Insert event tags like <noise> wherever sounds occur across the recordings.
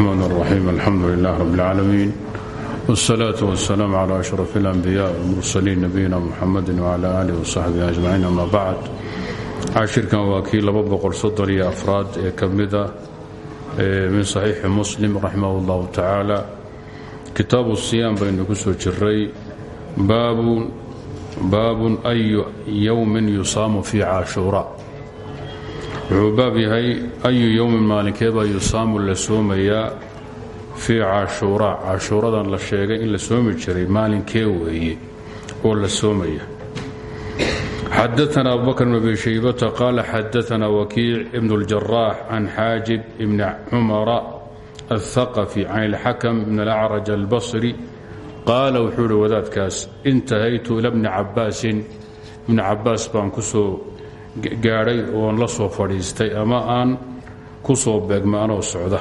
الرحمن الرحيم الحمد لله رب العالمين والصلاة والسلام على أشرف الأنبياء والمرسلين نبينا محمد وعلى آله وصحبه أجمعين أما بعد cashirkan waa kii laba boqol soddon iyo afraad ee ka mida min saxiixi muslim raximah اllahu tacaala kitaabu siyaam baynu ku soo jiray baabun ayu yowmin yusaamu fii caashuura wuxuu baab yahay ayu yowmin maalinkeebaa yusaamu la soomayaa fii cashuura cashuuradan la sheegay in la soomi jiray maalinkee weeye oo la soomaya. Xadaana abubakr bn abi shaybata qaala xadaana wakiic ibn اljaraax can xaajib ibni cumara alhaqafi can ilxakam ibn alacraj albasri qaala wuxuu ihi wadaadkaas intahaytu ila bni cabaasin ibni cabaas baan ku soo gaadhay oon la soo fadhiistay ama aan ku soo beegmay anoo socda.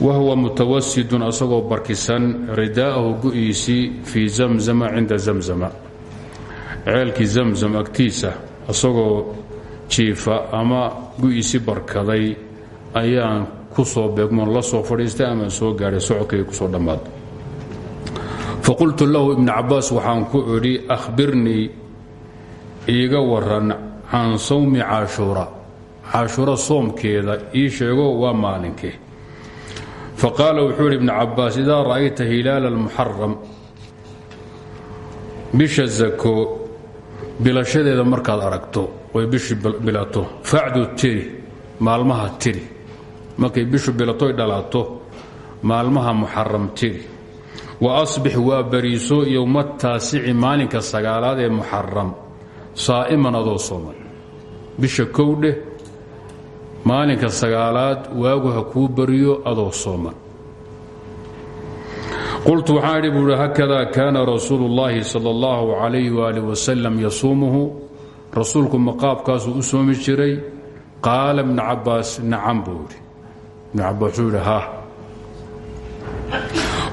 Wa huwa mutawasidun asagoo barkisan ridaa'ahu gu'iisii fii zamzama cinda zamzama. Ceelkii zamzam agtiisa asagoo jiifa ama gu'iisi barkaday ayaan ku soo beegmoon la soo fadhiistay amaan soo gaadhay socodkayga ku soo dhammaad. Faqultu lahu ibni cabaas waxaan ku idhi akhbirnii iiga waran can sawmi caashuura. Caashuura soomkeeda ii sheego waa maalinkee faqaala wuxuu idhi ibni cabaas idaa ra'ayta hilaala almuxaram bisha zako bilashadeeda markaad aragto way bishii bilato. Facdu tiri maalmaha tiri. Markay bishu bilatoy dhalato maalmaha muxaram tiri. Wa asbix waa bariiso yowma taasici maalinka sagaalaad ee muxaram saa'iman adoo sooman bisha kowdheh maalinka sagaalaad waagu ha kuu bariyo adoo sooman qultu waxaan idhi buuhi haakadaa kaana rasuulu اllahi sal اllahu calayh waalih wasalam yasuumuhu rasuulku maqaabkaasuu u soomi jiray qaala ibnu cabaas nacam buu idhi ibnu cabaas wuxuu idhi ha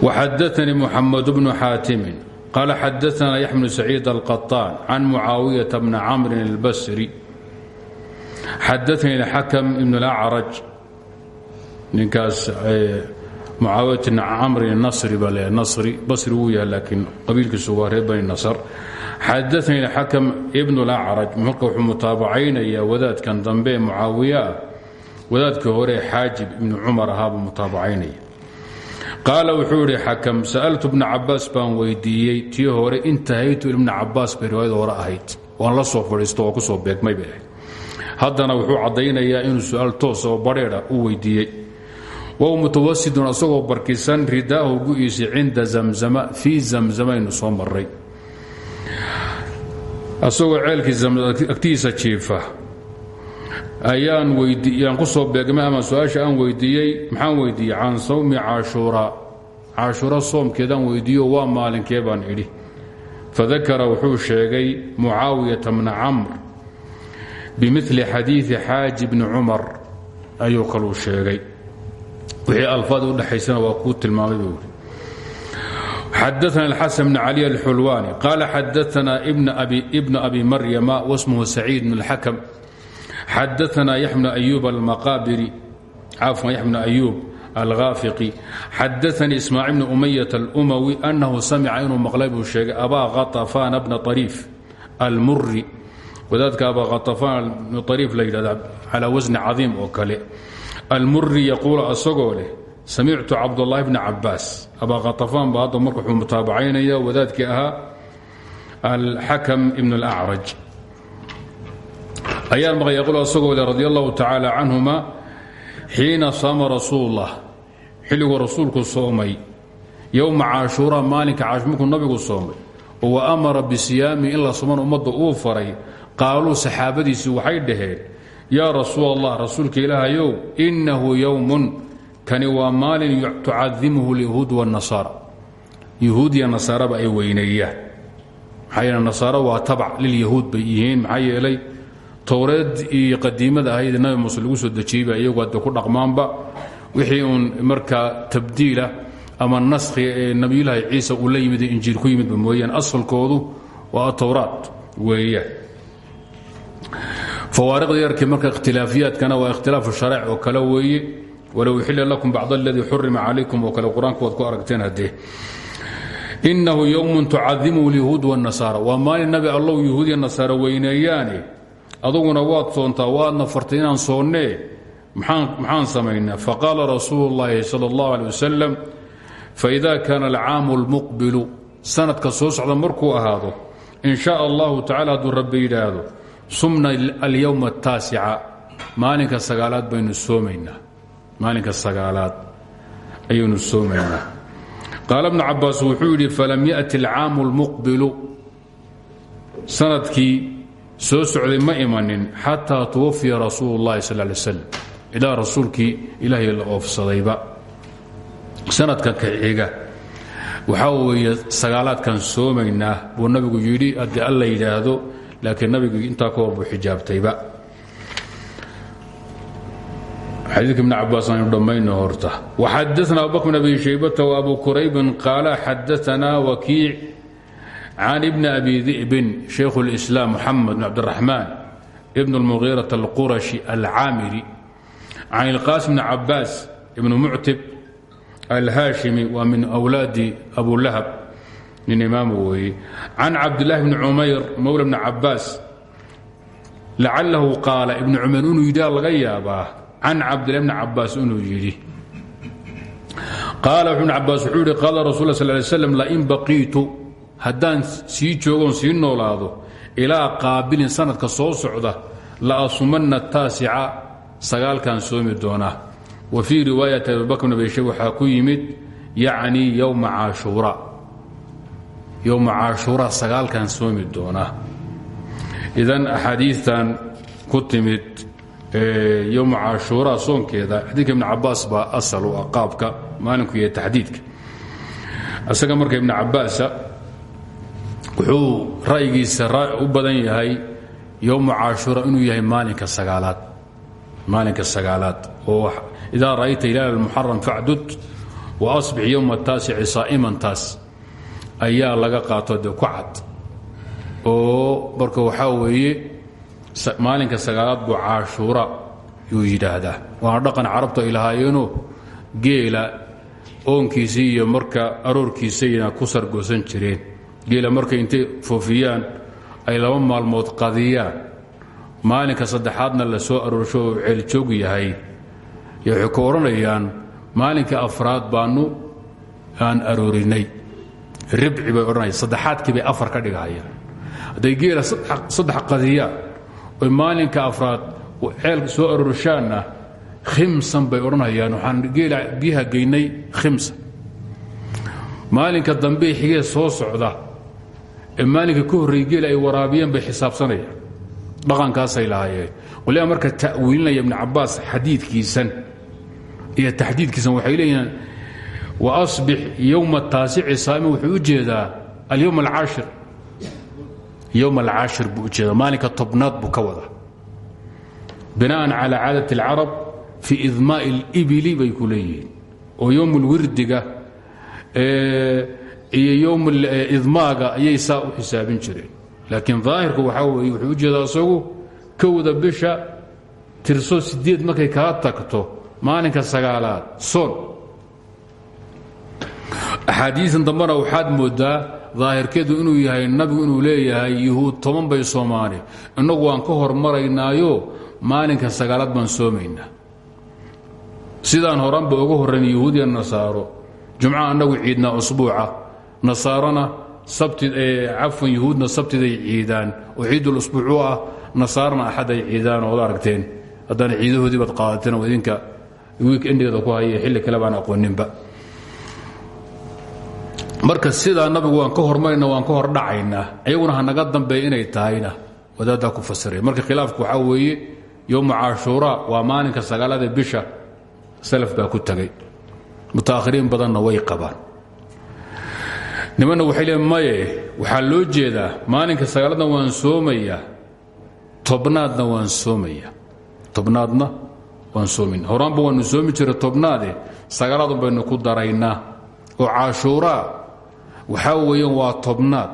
waxadaanii muxamed bnu xaatimin qaala xadaana yaxya bnu saciid alqaطaan can mucaawiyata bni camrin اlbasri xadaanii xakam ibn اlacraj ninkaas mucaawiyat camrin nasri baa leeyahay nasri basri wuu yahay laakiin qabiilkiisu waa reer bani nasr xadaanii xakam ibnu lacraj marka wuxuu mutaabacaynayaa wadaadkan dambe ee mucaawiye ah wadaadkii hore xaajib ibnu cumar ahaabuu mutaabacaynaya qaala wuxuu idhi xakam sa'altu bna cabaas baan weydiiyey tii hore intahaytu ibna cabaas bay riwaayada hore ahayd waan la soo fadhiisto waa ku soo beegmay bay ahayd haddana wuxuu caddaynayaa inuu su'aal toos oo badheedha u weydiiyey. Waw mutawasidun asagoo barkisan ridaahu gu'iisi cinda zamzama fii zamzamaynu soo maray asagoo ceelkii agtiisa jiifa. Ayaan ku soo beegmay ama su'aasha aan weydiiyey maxaan weydiiyey? Can sawmi caashuura. Caashuura soomkeedaan weydiiyo waa maalinkee baan idhi fadakara wuxuu sheegay mucaawiyata bna camr bimili xadiidi xaaji bni cumar ayuu kaluu sheegay wixii alfaad udhexaysana waa kuu tilmaamay buu xadaana alxasan bn cali alxulwaani qaala xadaana ibna abi maryama wasmuhu saciid bn اlxakam xadaana yaxbna ayub almaqaabiri cafwan yaxbna ayub alghaafiqi xadaanii ismaaciil bni umayat alumawi annahu samica inuu maqlay buu sheegay abaa khatafana bna ariif almuri wadaadka abaa khatafaan bnu ariif la yidhahda calaa wasni cadiim oo kale almuri yaquulu asagoo leh samictu cabdulaahi bni cabaas abaa khatafaan ba hadda marka wuxuu mutaabacaynaya wadaadkii ahaa alxakam ibn اlacraj ayaan maqlay yaquulu asagoo leh radi allahu tacaala canhuma xiina saama rasuulullah xilliguu rasuulku soomay yowma caashuura maalinka caashu markuu nabigu soomay oo wa amara bisiyaami in la soman ummadda uu faray qaaluu saxaabadiisii waxay dhaheen yaa rasuul allah rasuulka ilaahayow innahu yowmun kani waa maalin tucadimuhu lyahuud wاnasaara yahuud iyo nasaaraba ay weyneeyaan. Maxaa yeele nasaaro waa tabac lilyahuud bay yihiin maxaa yeelay qadiimada ahayd nabi muuse lagu soo dejiyeyba iyagu hadda ku dhaqmaanba. Wixii uun markaa tabdiilah ama naskhi ee nabiyulaahi ciisa uu la yimid injiil ku yimidba mooyaan asalkoodu waa atowraat weeyaan fawaariqda yarkii marka ikhtilaafiyaadkana waa ikhtilaafu sharaac oo kale weeye walow uxila lakum bacd aladii xurima calaykum oo kale qur-aanka waad ku aragteen haddee inahu ywmun tucadimuhu lyahuud wاnasaara waa maalin nabi allow yahuud iyo nasaara weyneeyaane aduguna waad soontaa waadna fartay inaan soonnee maxaan samaynaa faqaala rasuulu اllahi salى اllah alيه wasalam faida kaana alcaamu اlmuqbilu sanadka soo socda markuu ahaado in shaa allahu tacala hadduu rabbi yidhaahdo sumna alyowm ataasica maalinka sagaalaad baynu soomaynaa. Maalinka sagaalaad ayaynu soomaynaa. Qaala bnu cabbaas wuxuu falam ya'ti alcaamu lmuqbilu sannadkii soo socday ma imanin xataa tuwafiya rasuulu اllahi sal lay slam ilaa rasuulkii ilaahay la oofsadayba. Sanadka ka xiga. Waxaa weeye sagaalaadkan soomaynaa buu nabigu yidhi haddii alla yidhaahdo laakiin nabigu intaa ka hor buu xijaabtayba xadiidka ibn cabaas aynu dhammayno horta waxadaana abubakr bn abi shaybata وabu quraybin qaala xadaana wakiic can ibni abi di'bin shaykhu اlislaam moxamed bn cabdiraxmaan ibn اlmugiiraة alqurashi alcaamiri can ilqaasim bn cabaas ibn muctib alhaashimi waa min wlaadi abulahab nin imaam weeye can cabdilaahi bni cumayr mowla bni cabaas lacalahu qaala ibnu cumayr inuu yidhaa laga yaabaa can cabdillahi bni cabaas inuu yidhi. Qaala ibn cabaas wuxuu yidhi qaala rasul sal ly slam lain baqiitu haddaan sii joogoon sii noolaado ilaa qaabilin sanadka soo socda la asumanna taasica sagaalkan soomi doonaa. Wa fii riwaayati abibakr bn abi shayb waxaa ku yimid yacni yowma yowma caashuura sagaalkan soomi doonaa idan axaadiitan ku timid yowma caashuura soonkeeda xadiidka ibn cabaas baa asal u ah qaabka maalinku iyo taxdiidka. Isaga marka ibn cabaasa wuxuu ra'yigiisa u badan yahay yowma caashuura inuu yahay maalinka sagaalaad maalinka sagaalaad oo idaa ra'ayta ilaal almuxaram facdud wa asbix yowma taasici saa'iman taas ayaa laga qaato de ku cad. Oo marka waxaa weeye maalinka sagaalaad buu caashuura yuu yidhaahdaa. Waana dhaqan carabtu ay geela oonkiisii iyo marka aroorkiisayna ku sargoosan jireen. Geela markay intay foofiyaan ay laba maalmood qadiyaan. Maalinka saddexaadna la soo aroorsho oo ceeljoog yahay. Waxay ku odhanayaan maalinka afraad baanu aan aroorinay ribci bay odhanaya saddexaadkii bay afar ka dhigahayaan hadday geela saddex qadiyaan oy maalinka afraad ceel soo aroorshaanna khimsan bay odhanayaan. Waxaan geela biyaha geynay khimsan. Maalinka dambe xigee soo socda ee maalinka ka horreeyey geela ay waraabiyeen bay xisaabsanayaan. Dhaqankaasay lahaayeen. Waliba marka ta'wiilinaya ibnu cabaas xadiidkiisan iyo taxdiidkiisan waxay leeyihiin waasbix yowma taasici saami wuxuu u jeedaa alyowm alcaashir yowm alcaashir buu u jeedaa maalinka tobnaad buu ka wadaa. Bina'an calaa caadati alcarab fii idmaai alibili bay ku leeyihiin. Oo yowm ulwirdiga iyo yowm idmaaga ayay saa u xisaabin jireen. Laakiin daahirku waxaa weeye wuxuu u jeedaa bisha tirso sideed markay kaa tagto maalinka sagaalaad soon axaadiisan dambena waxaad moodaa daahirkeedu inuu yahay nabigu inuu leeyahay yuhuud toban bay soomaali innagu waan ka hormaraynaayo maalinka sagaalaad baan soomaynaa. Sidaan horanba uga horrayn yuhuudiya nasaaro. Jumca annagu ciidnaa usbuuca. Nasaarona cafwan yuhuudna sabtiday ciidaan. Oo ciidul usbuuc u ah nasaarna axad ay ciidaan ood aragteen. Haddana ciidahoodii baad qaadateen oo idinka wiikendigada ku haya xilli kale baan aqooninba marka sidaa nabigu waan ka hormarayna waan ka hor dhacaynaa. Iyaguna ha naga dambeeya inay tahayna. Wadaaddaa ku fasiray marka khilaafku waxaa weeye yowma caashuura waa maalinka sagaalada bisha salaf baa ku tagay. Mutaakhiriin badanna way qabaan. Nimanna waxay leen maye waxaa loo jeedaa. Maalinka sagaaladna waan soomayaa. Tobnaadna waan soomaya tobnaadna waan soomayna horaanba waanu soomi jira tobnaade. Sagaaladun baynu ku daraynaa. Oo caashuuraa waxaa weeyaan waa tobnaad.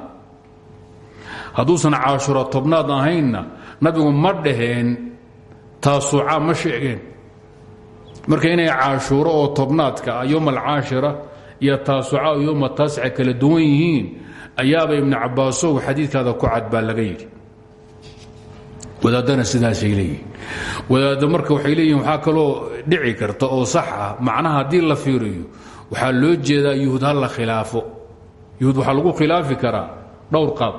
Hadduusan caashuura tobnaad ahaynna nabigu ma dhaheen taasuucaa ma sheegeen. Marka inay caashuuro oo tobnaadka ah yowma alcaashira iyo taasuca oo yowma kala duwan yihiin ayaaba ibnu cabaasow xadiidkaada ku cad baa laga yidhi. Wadaadana sidaasay leeyihiin wadaadda marka waxay leeyihiin waxaa kaloo dhici karta oo sax ah macnaha haddii la fiiriyo waxaa loo jeedaa yuhuud la khilaafo yuhuud waxaa lagu khilaafi karaa dhowr qaab.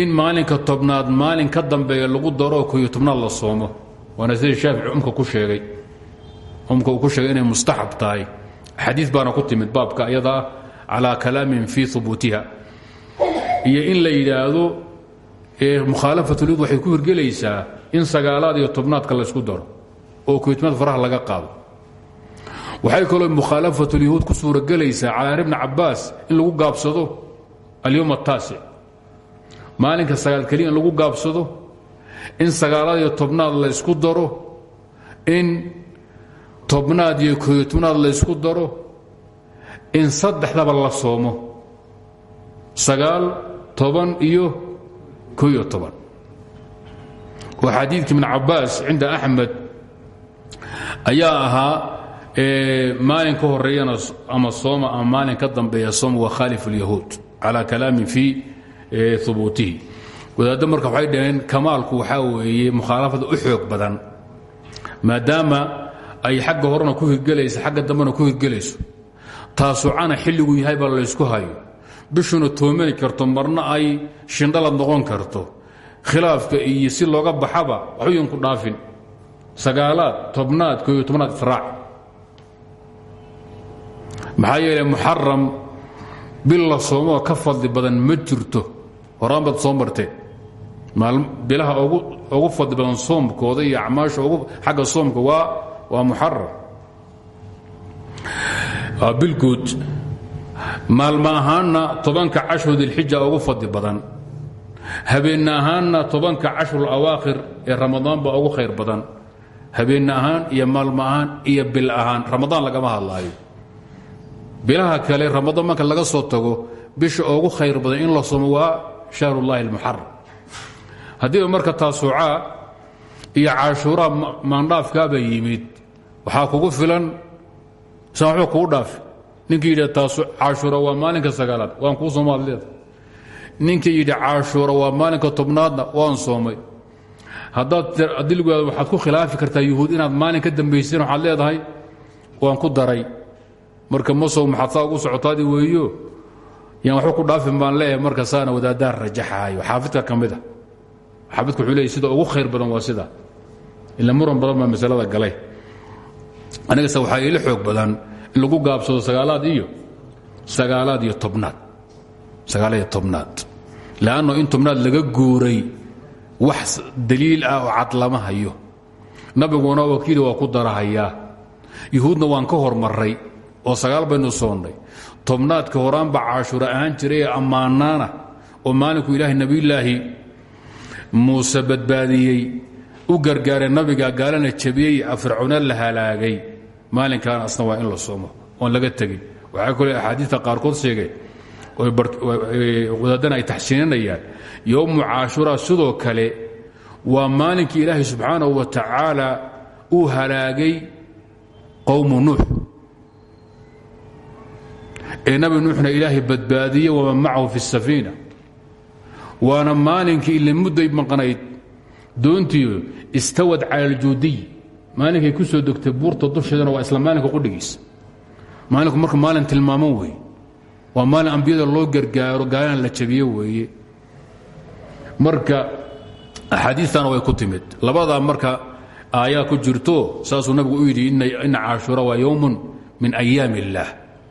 In maalinka tobnaad maalin ka dambeeya lagu daro koyo tobnaad la soomo. Waana sida shaafici umka ku sheegay. Umka ku sheegay inay mustaxab tahay. Xadiid baana ku timid baabka ayadaa calaa kalaamin fii hubuutiha iyo in la yidhaahdo mukhaalafatulyud waxay ku hirgelaysaa in sagaalaad iyo tobnaadka laysku daro oo koytobnaad faraha laga qaado waxay kaloo mukhaalafatulyuhuud ku suuragelaysaa calaa ibni cabaas in lagu gaabsado alyowm ataasic maalinka sagaal keliya in lagu gaabsado in sagaalaad iyo tobnaad la ysku daro in tobnaad iyo koyo tobnaad la ysku daro in saddexdaba la soomo. Sagaal toban iyo koyo toban oo xadiidka ibn cabaas cinda axmed ayaa ahaa maalin ka horeeyana ama sooma ama maalin ka dambeeya soom wa khaalif اlyahuud calى kalaamin fii hubuutihi wadaaddo marka waxay dhaheen kamaalku waxaa weeye mukhaalafada u xoog badan maadaama ay xagga horena ku hirgelayso xagga dambena ku hirgelayso taasucana xilligu yahay baa laysku hayo. Bishuna toomani karto marna ay shindhalad noqon karto. Khilaafka iyo si looga baxaba waxuyan ku dhaafin. Sagaalaad tobnaad koyo tobnaad israac maxaa yeele muxaram bil la soomoo ka fadli badan ma jirto horaan baad soo marteen bilaha ugu fadli badan soomkooda iyo acmaasha xagga soomka waa muxaram. Waa bilguud maalma ahaanna tobanka cashru dilxija ugu fadli badan. Habeenna ahaanna tobanka cashru awaakhir ee ramadaan baa ugu khayr badan. Habeenna ahaan iyo maalmo ahaan iyo bil ahaan ramadaan lagama hadlaayo bilaha kale ramadaan marka laga soo tago bisha ugu khayr badan in la somo waa shahrullahi almuxaram haddiiba marka taasuucaa iyo caashuuraa maandhaafkaaba yimid waxaa kugu filan san waxba kugu dhaafi ninkii yidhi caashuura waa maalinka sagaalaad waan kuu soomaad ninkii yidhi caashuura waa maalinka tobnaadna waan soomay. Haddaad dilgaada waxaad ku khilaafi kartaa yuhuud inaad maalin ka waxaad leedahay waan ku daray marka masow maxaad saa ugu socotaadi weeyo? Yaan waxba ku dhaafin baan leeyahay marka saana wadaadaan rajaxahayo xaafidka ka mid a xaafidka wuxuu leeyay sida ugu khayr badan waa sida. Ila muran badan baa masalada galay. Anigase waxaa iila xoog badan lagu gaabsado sagaalaad iyo sagaalaad iyo tobnaad. Sagaalaad iyo tobnaad. Leanno in tobnaad laga guuray wax daliil ah oo cad lama hayo. Nabiguna waa ku darahayaa. Yuhuudna waan ka hormaray oo sagaal baynu soonnay tobnaadka horaanba caashuura ahaan jiray ee ammaanaana oo maalinku ilaahay nebiyulaahi muuse badbaadiyey u gargaaray nabiga gaalana jabiyey fircoona la halaagay. Maalinkaana asna waa in la soomo oon laga tegin. Waxaa kale axaadiista qaarkood sheegay wadaadana ay taxsiininayaan yowmu caashura sidoo kale waa maalinkii ilaahay subxaanahu wa tacaala uu halaagay qowmu nuux ee nabi nuuxna ilaahay badbaadiyey waman macahu fi اsafiina waana maalinkii ile mudday maqnayd. Doontii istawad cala aljuudiy maalinkay ku soo degtay buurta dusheedana waa isla maalinka qudhigiisa maalinku marka maalin tilmaaman weeye. Waa maalin loo gargaaro gaalana la jabiye weeye. Marka axaadiistana way ku timid. Labadaa marka aayaa ku jirto saasuu nabigu u yidhi ina caashuura waa yowmun min ayaam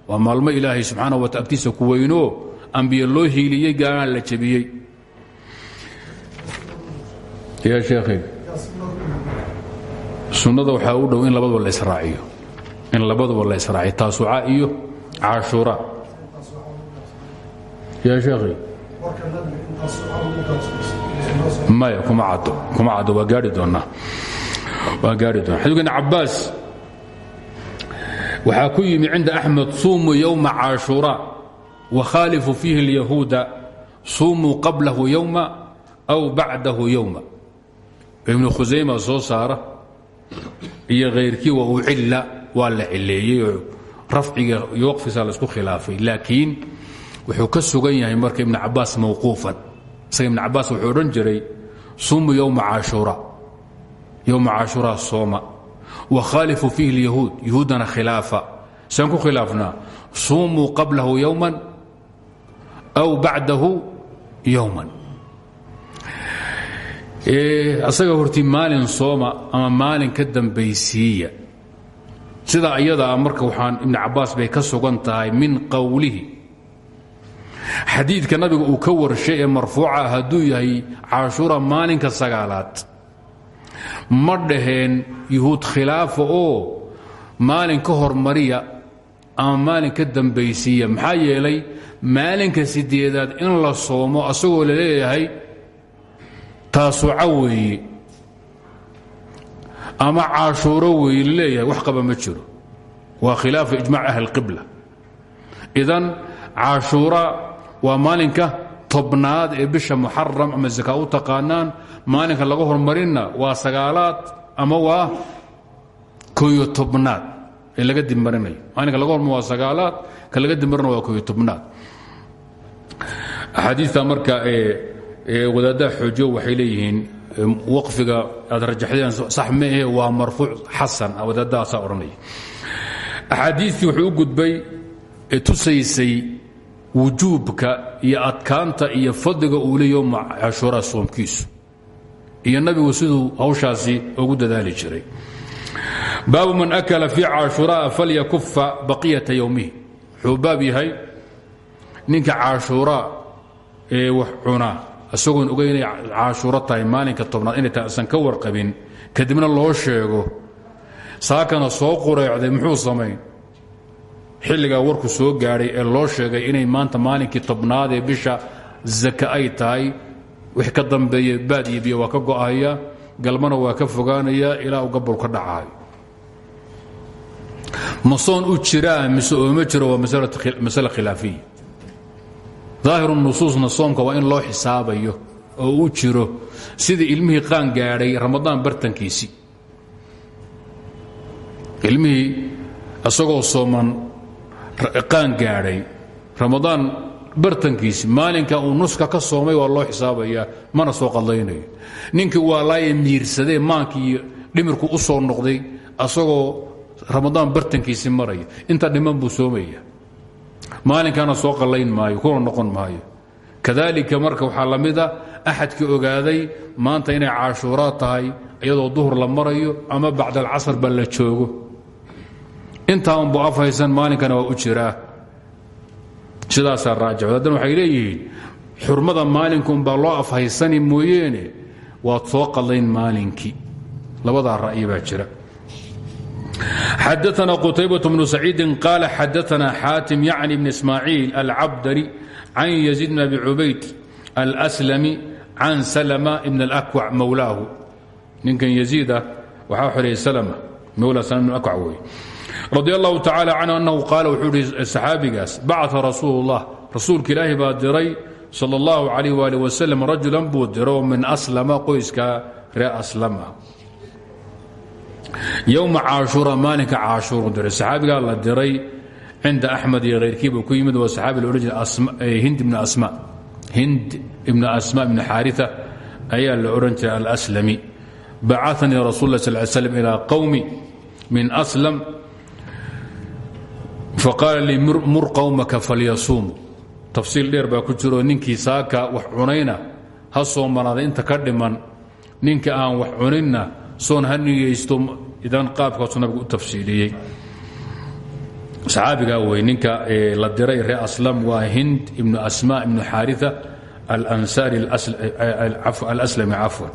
waa maalmo ilaahay subxaana wata agtiisa ku weynoo ambiye loo hiiliyey gaalana la jabiyey ya sheekhay sunnada waxaa u dhow in labaduba la israaciyo. In labaduba la israaciyo taasuca iyo caashuura. Ya sheekhay maya kuma caddo kuma caddo waa gaari doonnaa waa gaari doona. Xadiidkan cabbaas waxaa ku yimi cinda axmed suumuu yowma caashuura wakhaalifu fiihi اlyahuuda suumuu qablahu yowma aw bacdahu yowma ibnu khusayma soo saara iyo hayrkii waa uu cilla waa la cileeyey oo rafciga iyo waqfisaa la isku khilaafay. Laakiin wuxuu ka sugan yahay marka ibn cabaas mawquufan. Isaga ibn cabaas wuxuu odhan jiray sumu yowma caashuura yowma caashuuraa sooma wa khaalifu fiihi اlyahuud yahuuddana khilaafa saan ku khilaafnaa sumuu qablahu yowman aw bacdahu yowman asaga horti maalin sooma ama maalin ka dambaysiiya. Sidaa iyadaa marka waxaan ibn cabaas bay ka sugan tahay min qowlihi xadiidka nabiga uu ka warshay ee marfuuca hadduu yahay caashuura maalinka sagaalaad ma dhaheen yuhuud khilaafa oo maalin ka hormariya ama maalin ka dambaysiiya. Maxaa yeelay maalinka sideedaad in la soomo asagoo la leeyahay taasuca weeye. Ama caashuuro weeye la leeyahay wax qaba ma jiro. Waa khilaafa ijmac ahli qibla. Idan caashuura waa maalinka tobnaad ee bisha muxaram ama zaka u taqaanaan maalinka laga hormarinna waa sagaalaad ama waa koyo tobnaad. Ee laga dibmarinayo maalinka laga hormar waa sagaalaad ka laga dibmarina waa koyo tobnaad. Axaadiista marka wadaadaha xoojiyo waxay leeyihiin waqfiga aad rajaxdeen sax maahe waa marfuuc xasan wadaadahaasaa odhanaya axaadiistii wuxuu gudbay ee tusaysay wujuubka iyo adkaanta iyo fadliga uu le yowma cashuuraa soomkiisu iyo nabigu siduu hawshaasi ugu dadaali jiray. Baabu man akala fii caashuuraa falyakufa baqiyata yowmihi wuxuu baab yahay ninka caashuuraa ee wax cunaa isagoon oga inay caashuuro tahay maalinka tobnaad inay tahay isan ka warqabin kadibna loo sheego saakana soo qureecday muxuu samayn xilligaa warku soo gaadhay ee loo sheegay inay maanta maalinkii tobnaad ee bisha zaka ay tahay wix ka dambeeya baad iyo biyo waa ka go'ahaya galmana waa ka fogaanaya ilaa uu gabol ka dhacaayo ma soon u jiraa mise ooma jiro waa masale khilaafiya. Daahiru nusuusna soomka waa in loo xisaabayo oo u jiro sidii ilmihii qaan gaadhay ramadaan bartankiisii ilmihii isagoo sooman qaan gaadhay ramadaan bartankiisi maalinka uu nuska ka soomay waa loo xisaabayaa mana soo qadlaynayo. Ninkii waa laaye miirsadee maankii dhimirku u soo noqday asagoo ramadaan bartankiisi maraya. Inta dhiman buu soomaya. Maalinkaana soo qallayn maayo kuna noqon maayo. Kadalika marka waxaa la mid ogaaday maanta inay caashuuraa tahay iyadoo duhur la marayo ama bacd alcasar ba la joogo. Intaa unbu afhaysan maalinkana waa u jiraa sidaasaa raajix haddana waxay leeyihiin xurmada maalinkuunbaa loo afhaysani mooyeene waad soo qadlayn maalinkii. Labadaa ra'yi baa jira. Xadaana qutaybaة bnu saciidin qaala xadaana xaatim yacni bn ismaaciil alcabdari can yaziid bn abi cubayd alslami can salma ibn اlakwac mowlaahu ninkan yaziidah waxaa xoreeyey salma mowla salma ibn akwac wey radi allahu tacaala canhu anahu qaala wuxuu ihi saxaabigaas bacaa rasuul اllah rasuulka ilaahi baa diray sal اllahu alayh wali waslm rajulan buu diro min aslama qoyska ree aslama. Yowma caashura maalinka caashuruu diray. Saxaabigaa la diray cinda axmed iyo hayrkiibuu ku yimid waa saxaabi la odhan jiray eh, hind ibna asma. Ibni xaaria ayaa la odhan jiray alslami bacanii rasul lah sal slm ilaa qowmi min aslam faqaala lii mur qowmaka falyasuumu tafsiil dheer baa ku jiro ninkii saaka wax cunayna ha soomanaada inta ka dhiman. Ninka aan wax cuninna soon ha nigaysto idan qaabkaasu nabigu u tafsiiliyey. Saxaabigaa wey ninka la diray ree aslam waa hind ibnu asma ibnu xaaria alansaari alaslami cafwan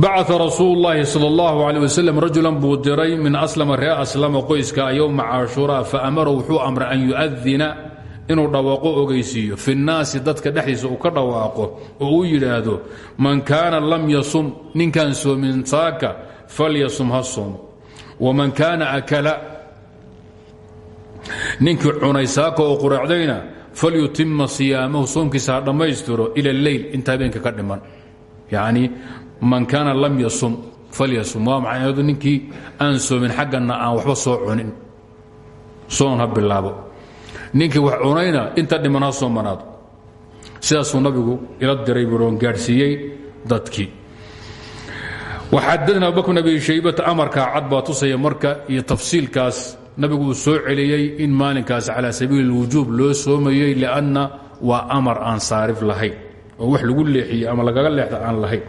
bacaa rasuul اllahi salى اllahu alيه waslm rajulan buu diray min aslama ree aslama qoyska yowma caashuraa faamara wuxuu amray an yuadina inuu dhawaaqo ogeysiiyo fi nnaasi dadka dhexdiisa uu ka dhawaaqo oo uu yidhaahdo man kaana lam yasum ninkaan soomin saaka falyasum ha soom waman kaana akala ninkii cunay saaka oo quraacdayna falyutima siyaamahu soomkiisa ha dhammaystiro ila leyl inta habeenka ka dhiman yacni man kaana lam yasum falyasum. Waa macnaheedu ninkii aan soomin xaggana aan waxba soo cunin. Soon ha inta dhiman ha soomanaado sidaasuu nabigu ila diray buuon gaadhsiiyey dadkii. Waxadana abubakr bn abi shaybata amarkaa cad baa tusaya nabigu uu soo celiyey in maalinkaas calaa sabiili اlwujuub loo soomayey lianna waa amar aan saarif lahayn. Oo wax lagu leexiyey ama lagaga leexda aan lahayn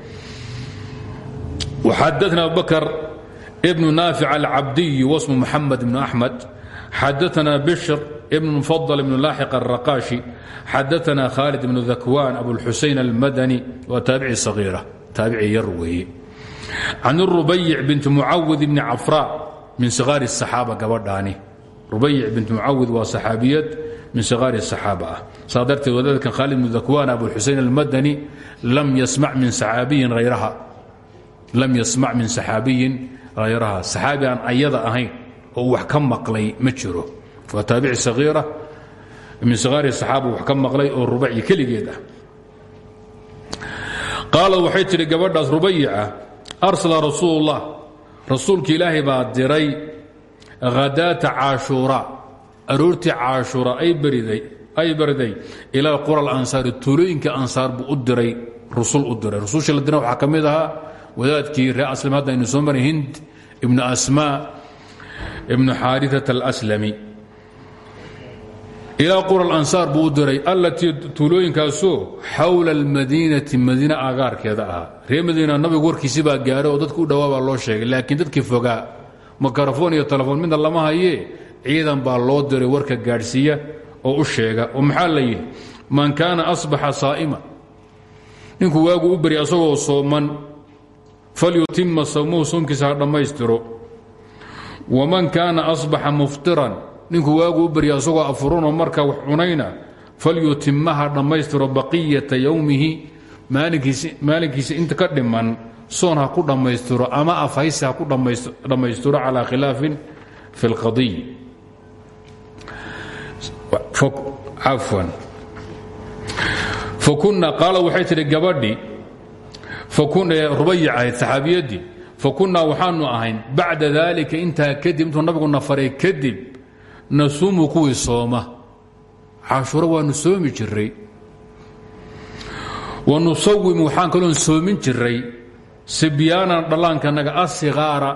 xadana abubakr bnu naafic alcabdiy wasmu muxamed bnu axmed xadaana bishr ibn mufadl ibn laaxiq alraqaashi xadaana khaalid ibnu dakwaan abulxusayn almadani waa taabici sahiira taabici yar weeye can rubayic binti mucawid ibni cafra min sikaar saxaaba gabadhaani rubayic bint mucawid waa saxaabiyad min sikaari saxaaba ah saa darteed wadaadkan khaalid ibnu dakwaan abulxusayn almadani lam yasmac min saxaabiyin hayraha lam yasmac min saxaabiyin hayraha saxaabi aan ayada ahayn oo wax ka maqlay ma jiro. Waa taabici sagiira. Min sigaari saxaaba wax ka maqlay oo rubaci keligeed ah. Qaalad waxay tidhi gabadhaas arsala rasuul اllah rasuulka ilaahay baa diray hadaata caashuura. Aroortii caashuura ay bariday ilaa qura alansaari tuulooyinka ansaar buu u diray rusul u diray. Rususha la dira waxaa wadaadkii ree aslam hadda aynu soo marnay hind ibn asma ibnu xaariat alslami ilaa qura alansaar buu u diray allatii tuulooyinkaasoo xawla almadiinati madiine aagaarkeeda ahaa. Ree madiina nabigu warkiisi baa gaaray oo dadka u dhowaabaa loo sheegay laakiin dadkii fogaa. Makarafon iyo telefoon midna lama hayee? Ciidan baa loo diray warka gaadhsiiya oo u sheega. Oo maxaa la yidhi? Man kana asbaxa saa'ima ninkuu waagu u beri asagoo sooman falyutima sawmuhu soomkiisa ha dhammaystiro waman kaana asbaxa muftiran ninkuu waagu u barya asagoo afuranoo markaa wax cunayna falyutimaha dhammaystiro baqiyata yowmihi maalinkiisa inta ka dhiman soon ha ku dhammaystiro ama afhaysi ha ku dhammaystiro calaa khilaafin fi اlqadiy cafwan fakuna qaala waxay tidhi gabadhii rubayic ahayd saxaabiyaddii fakunnaa waxaanu ahayn bacda daalika intaa kadib intuu nabiguna faray kadib nasuumu kuwii sooma. Cashuuro waanu soomi jiray wa nusawimu waxaan kaloon soomin jiray sibyaanan dhallaankanaga asikaara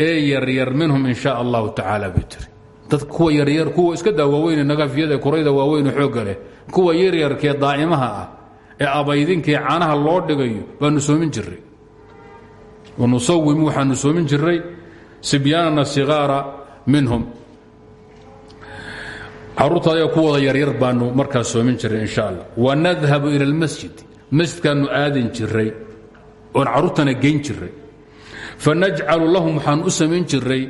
ee yaryar minhum in sha allahu tacaala bay tiri. Dad kuwa yaryar kuwa iska daa waaweyne nagafyada kurayda waaweyne xoogga leh kuwa yaryarkee daa'imaha ah ee abaydinkii caanaha loo dhigayo baanu soomin jiray wanusawimu waxaanu soomin jiray sibyaanana sikaara minhum. Caruurta ayaga kuwooda yaryar baanu markaas soomin jiray insha allah. Wanadhabu ila almasjid. Masjidkaanu aadin jiray oon carruurtana geyn jiray. Fanajcalu lahum waxaan u samayn jiray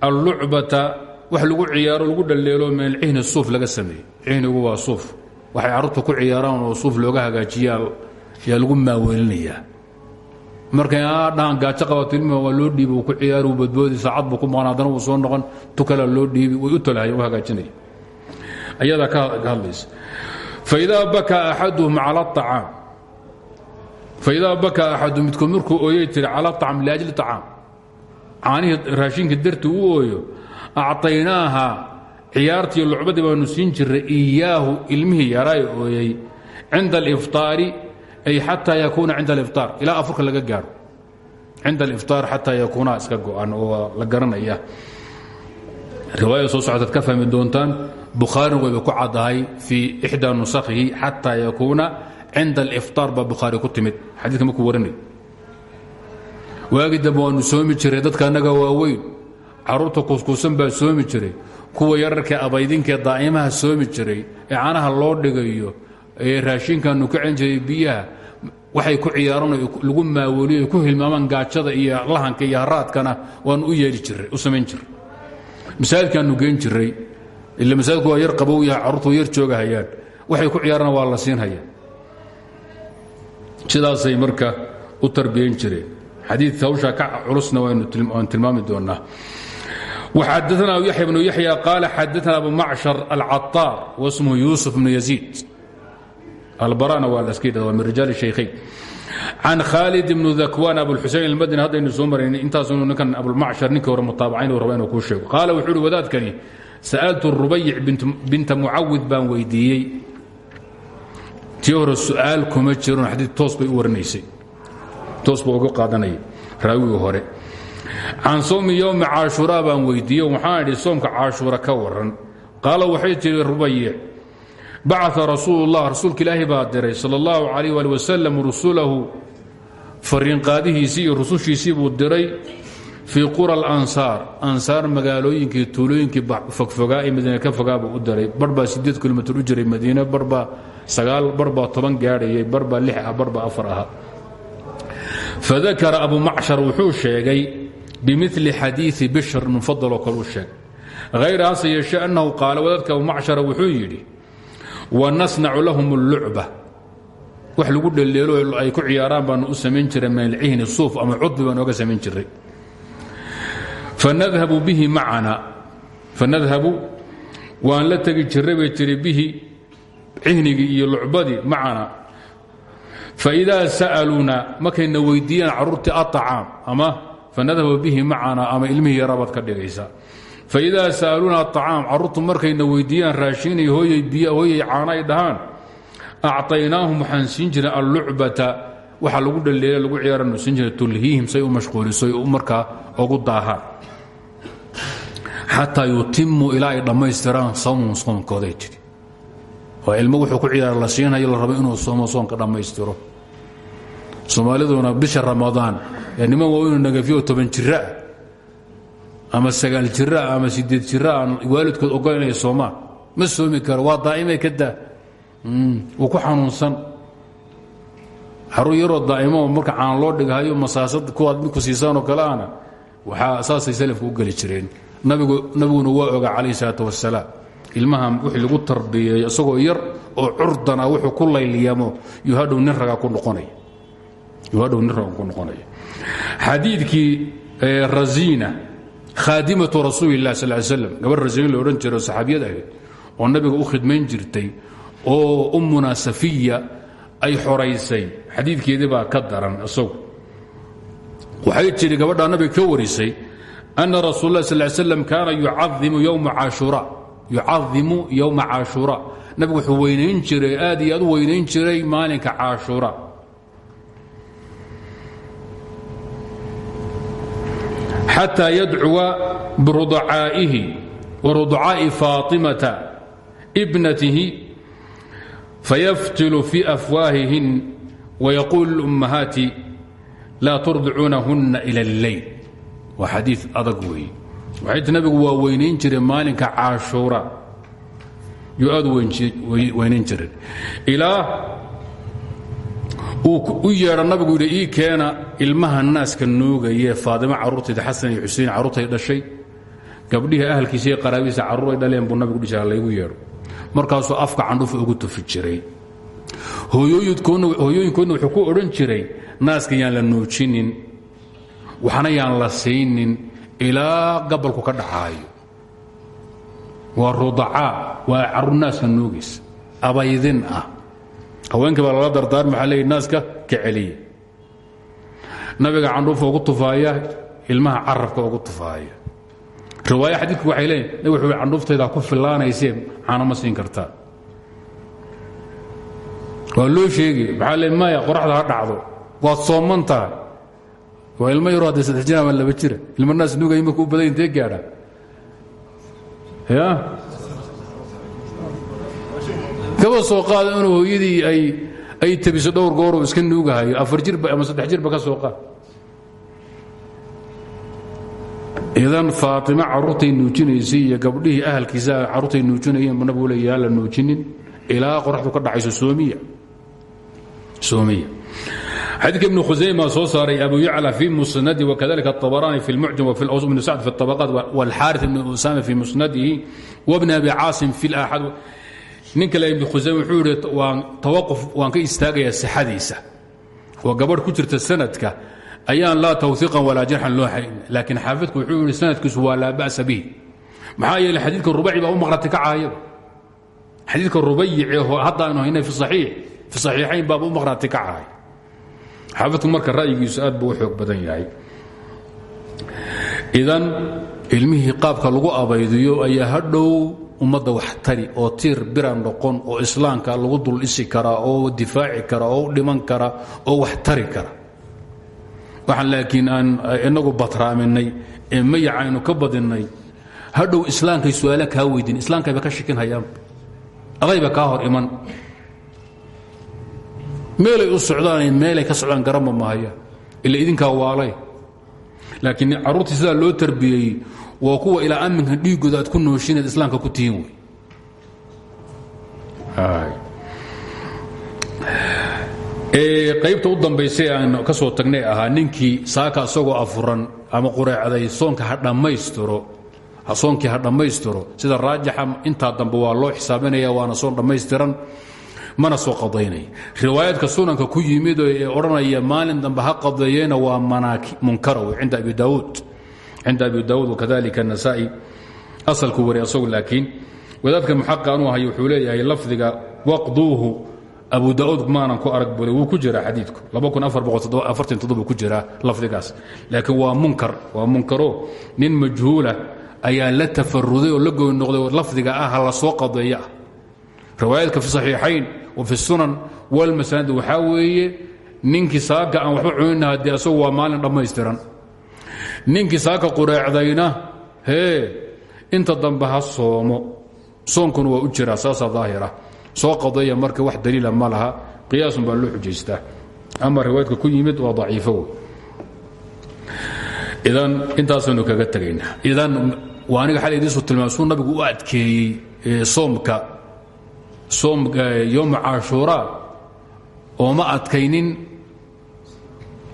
allucbata wax lagu ciyaaro lagu dhaleelo min alcihni suuf laga sameeyey. Cihnigu waa suuf waxay carruurta ku ciyaaraan oo suuf looga hagaajiyaa yaa lagu maaweelinayaa. Markay dhahan gaajo qabato ilmiha waa loo dhiibi uu ku ciyaari uu saacad buu ku maqan soo noqon tukala loo dhiibi way u talahayan u hagaajinaya. Ayadaa ka hadlaysa. Faidaa bakaa axaduhum cala acaam faidaa bakaa axaduhum midkood markuu ooyay tiri cala acam liajli acaam caanihii raashinka darti ooyo acطaynaaha ciyaartiiyo lucbadii baanu siin jiray iyaahu ilmihii yaraa ooyey cinda alifطaari ay xataa yakuuna cinda alifطaar ilaa afurka laga gaaro cinda alifطaar xataa yakuuna iska go-an oo la garanaya riwaayada soo socotaad ka fahmi doontaan bukhaarina wayba ku caddahay fii ixdaa nusakhihi xataa yakuuna cinda alifطaar baa bukhaari ku timid xadiidka markuu warinay waagi dambe waanu soomi jiray dadka annaga waaweyn carruurta kuskuusan baa soomi jiray. Kuwa yararkee abaydinkee daa'imaha soomi jiray. Ee caanaha loo dhigayo ee raashinkaanu ka cen jiray biyaha waxay ku ciyaaraan lagu maaweliyo ku hilmaamaan gaajada iyo lahanka iyo haraadkana waanu u yeeli jiray u samayn jiray. Masaajidkaanu geen jiray. Ila masaajidku waa yar qabow yaha carruurtu yar joogahayaan. Waxay ku ciyaaraan waa la siinhaya sidaasay marka u tarbiyan jireen xadiidka hawshaa ka culusna waan tilmaami doonaa xadana yaxya bnu yaxya qaala xadana abu macshar alcaطaar wasmhu yuusuf bnu yaziid albarana waa la iska yidhahda waa min rijaal shaykhayn. Can khaalid bnu dakwaan abulxuseyn almadani haddaynu soo maraynay intaasnu ninkan abulmacshar ninkii hore mutaabacayn raba inuu kuu sheego. Qaala wuxuu uhi wadaadkani sa'altu rubayic binta mucawid baan weydiiyey. Tii hore su'aal kuma jiron xadiid toos bay u warinaysay. Toos buu uga qaadanaya raawiga hore can sowmi yowmi caashuuraa baan weydiiye waxaan idhi soomka caashuura ka waran qaala waxay tiri rubayic bacaa rasuulullah. Rasuulka ilaahi baa diray sal اllahu calayh ali wasalam rusulahu fariinqaadihiisii iyo rusushiisii buu diray fii qura alansaar ansaar magaalooyinkii tuulooyinkii fogfogaa ee madiina ka fogaa buu u diray. Barbaa sideed kilomitr u jiray madiine barbaa sagaal barbaa toban gaadhayay barbaa lix ah barbaa afar aha fadakara abu macshar wuxuu sheegay bimili xadiii bishr mufadaloo kale u sheegay hayra hase yeeshe annahu qaala wadaadka abu macshara wuxuu yidhi wanasnacu lahum اllucba wax lagu dheleelo ay ku ciyaaraan baanu u samayn jiray min alcihni suuf ama cudbi baan oga samayn jiray fanadhabu bihi macana fanadhabu waan la tegi jiray bay tiri bihi cihnigii iyo lucbadii macana faidaa sa'aluuna markayna weydiiyaan carruurtii aطacaam ama fanadhabu bihi macana ama ilmihii yarabaad ka dhigaysa. Faidaa sa'aluuna aطacaam carruurtu markayna weydiiyaan biy hooyay caana ay dhahaan acطaynaahum waxaan siin jiray allucbata. Waxa lagu dhaleela lagu ciyaaranu siin jiray say u mashquuliso markaa ugu daahaan. Xataa yutimuu ilaa ay dhammaystiraan sawmum soomkooday jiri waa wuxuu ku ciyaara la siinhayo la rabo inuu soomo soonka dhammaystiro. Soomaaliduna bisha ramadaan niman waa inuu nagafiyo toban jiraah ama sagaal jiraah ama sideed jira aan waalidkood ogol inay soomaan ma soomi karo waa daa'imay ka daa. Wuu ku xanuunsan. Xarun yaroo daa'imo marka caan loo dhighayo masaasad kuwaad midku siisaanoo kale ana waxaa saasay salafku u geli jireen. Nabiguna waa oga calayh salaat wasalaam ilmaha wixii lagu tarbiyeeyo isagoo yar oo curdana wuxuu ku layliyamo yuu hadhow nin ragaa ku noqonaya xadiidkii raziina khaadimatu rasuuli lah sal slam gabar rasiina la odhan jiro oo nabiga u khidmayn jirtay oo ummuna safiya ay xoraysay xadiidkeedii baa ka daran isagu waxay jiri gabadhaa nabiga ka warisay ana rasul lah sal slam kaana yucaimu yma caashura yucadimu yowma caashuura. Nabigu wuxuu weynayn jiray aad iyo aad u weynayn jiray maalinka caashuura. xataa yadcuwa birudacaaihi wa rudcaa'i faatimata bnatihi fayaftilu fii afwaahihin wayaquulu lummahaati laa turdicuunahunna ila alleyl waa xadii adag weeye. Waxayti nabigu waa weynayn jiray maalinka caashuura yuu aad weynayn jireen. Ilaa u yeedha nabigu yidhi ii keena ilmaha naaska nuugayee faadimo carruurtayda xasan iyo xusein carruurtay dhashay. Gabdhihii ahalkiisa iyo qaraabihiisa dhaleen buu nabigu dhisaa laygu yeedho. Markaasuu afka candhufa ugu tufi jiray. Hooyooyinkoodna wuxuu ku odhan jiray naaska yaan la nuujinin waxna yaan la siinin ilaa gabalku ka dhacaayo. Waa rudacaa waa carruur naaska nuugis abaydin ah haweenkii baa lala dardaarma waxaa leeyi naaska ka celiya nabiga candhuufa ugu tufaaya ilmaha carabka ugu tufaaya. Riwaaya xadiidku waxay leeyiin nabig wuxuu candhuuftayda ku fillaanayseen caana ma siin kartaa. Waa loo sheegi maxaa le maya qoraxda ha dhacdo waad sooman tahay. Waa ilmo yaroo hadday saddex jir ama laba jira ilmo naas nugay markuu u baday intee gaadha? Ya kaba soo qaada inuu hooyadii ay ay tabiso dhowr gooroo iska nuugahayo afar jirba ama saddex jirba ka soo qaad idan faatima carruurtay nuujinaysay iyo gabdhihii ahalkiisa carruurtay nuujinayeen bu nabigu leeya aan la nuujinin ilaa qoraxdu ka dhacayso soomiya soomiya xadiidka ibn khusayma soo saaray abu yacla fi musnadi wakadalika aطabarani fi اlmucjam wfi ibn sacd fi اطabaqaat wاlxaariث ibn usama fi musnadihi wbn abi caasim fi اlaxad nin kale ibn khusayma wuxuu yihi waan tawaquf waan ka istaagayaa sixadiisa. Oo gabadh ku jirta sanadka. Ayaan laa tawhiiqan walaa jarxan loo hayn. Laakiin wuxuu yihi sanadkiisu waa laa ba'sa bih maxaa yeeley xadiidka rubaci baa u maqrati kacaayaba xadiidka rubayice hadda aynu haynay fi saxiix fi saxiixayn baaba u maqrati kacaay xaafidku marka ra'yigiisu aad buu u badan yahay. Idan ilmihii qaabka lagu abaydiyo ayaa hadhow ummadda wax tari oo tiir bira noqon oo islaamka lagu dul dhisi karaa oo difaaci kara oo u dhiman kara oo wax tari kara. Waxaan laakiin aan inagu batraaminay ee mayac aynu ka badinnay hadhow islaamkay su'aala kaa weydin islaamkayba ka shikin hayaan. Adayba kaa hor iman. Meelay u socdaan meelay ka socdaan garanba mahayaan ila idinkaa waalay. Laakiin carruurtii sidaa loo tarbiyeeyey waa kuwa ilaa amminkan dhiiggooda aad ku nooshineed islaamka ku tihiin wey. Qaybta u dambaysay aan ka soo tagnay ahaa ninkii saaka isagoo afuran ama qureecday soonka ha dhammaystiro soonkii ha dhammaystiro sida raajixa intaa dambe waa loo xisaabinaya waana soon dhammaystiran mana soo qadaynaya riwaayaadka sunanka ku yimid ee odhanaya maalin dambe ha qadeeyena waa munkara wey cinda abi daauud cinda abi daauud wakadalika anasaa'i asalku wari asagu laakiin wadaadka muxaqa anuu hayo wuxuu leeyahay lafdiga waqduuhu abu daauud maanan ku arag bule wuu ku jiraa xadiidku ku jiraa lafdigaas laakiin waa munkar waa munkaro nin majhuula ayaa la tafaruday oo la goy noqday lafdiga ah la soo qadeeyo ah riwaayaadka fi saxiixayn wa fi sunan walmasaanid waxaa weeye ninkii saaka aan waxba cunina haddii asagu waa maalin dhammaystiran ninkii saaka qureecdayna hee inta dambe soomo. Soonkuna waa u jiraa saasaa daahira. Soo qadeeya marka wax daliila ma laha qiyaasun baa loo xujaystaa ama riwaayadka ku yimid waa daciifo wey idan intaasaynu kaga tegaynaa. Idan waa xal idiisu tilmaam suu nabigu u adkeeyey soomka. Soomka yowma cashuuraa ooma adkaynin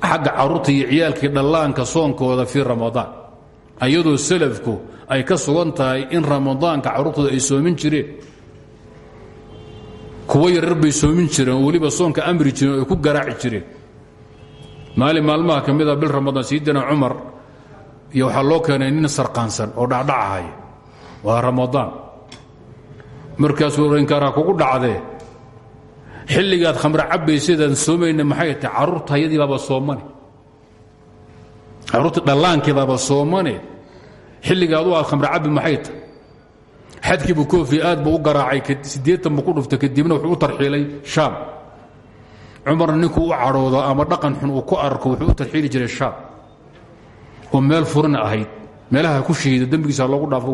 xagga carruurta iyo ciyaalkii dhallaanka soonkooda fii ramadaan. Ayadoo salafku ay ka sugan tahay in ramadaanka carruurtooda ay soomin jireen. Kuwo yarar bay soomin jireen oo weliba soonka amri jireen oo ay ku garaaci jireen. Maalin maalmaha ka mida bil ramadaan sayidina cumar iyo waxaa loo keenay nin sarqaansan oo dhacdhacahaya waa ramadaan. Markaasuu inkaara kugu dhacdee xilligaad khamre cabbaysadaan soomayna maxay tahay? Carruurta hayadii baaba soomane carruurta dhallaankii baaba soomane xilligaadu aad khamre cabbi maxay tahay? Xadkiibu koofi aad buu garaacay siddeetan buu ku dhuftay kadibna wuxuu u tarxiilay shaam. Cumarna ninkuu u cadhoodo ama dhaqan xun uu ku arko wuxuu u tarxiili jiray shaam. Oo meel furina ahayd. Meelaha ku shahiida dembigiisa loogu dhaafo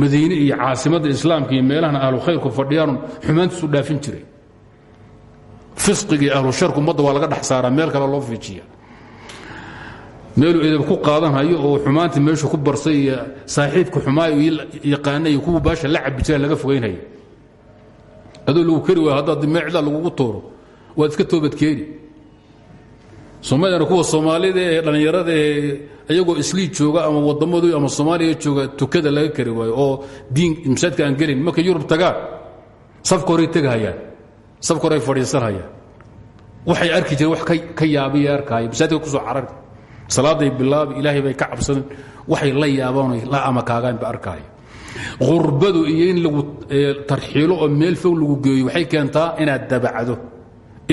madiine iyo caasimadda islaamka iyo meelahan ahlu khayrku fadhiyaanu xumaantiisu dhaafin jiray. Fisqiga ahlu sharku ummadda waa laga dhex saaraa meel kale loo fiijiya meeluu edab ku qaadanhayo oo xumaantii meeshu ku barsay iyo saaxiibka xumaayo yaqaana iyo kuwa baasha la cabi jiraan laga fogaynhaya adoo lagu keri waayo haddaad meecda lagugu tooro waad iska toobadkeeni soomaaliyana kuwa soomaalida ee dhallinyarada ee iyagoo islii jooga ama wadamadu ama soomaaliya jooga tukada laga kari waayo oo diin masaajidka aan gelin markay yurub tagaan safka horay tegahayaan safka horay fadhiisanhayaan. Waxay arki jireen wax ka yaabiya arkaayo masaajidka ku soo carari salaaday bilaabi ilaahay bay ka waxay la yaabaan la amakaagaan ba arkaayo qurbadu iyo lagu tarxiilo oo meel fog lagu geeyo waxay keentaa inaad dabacdo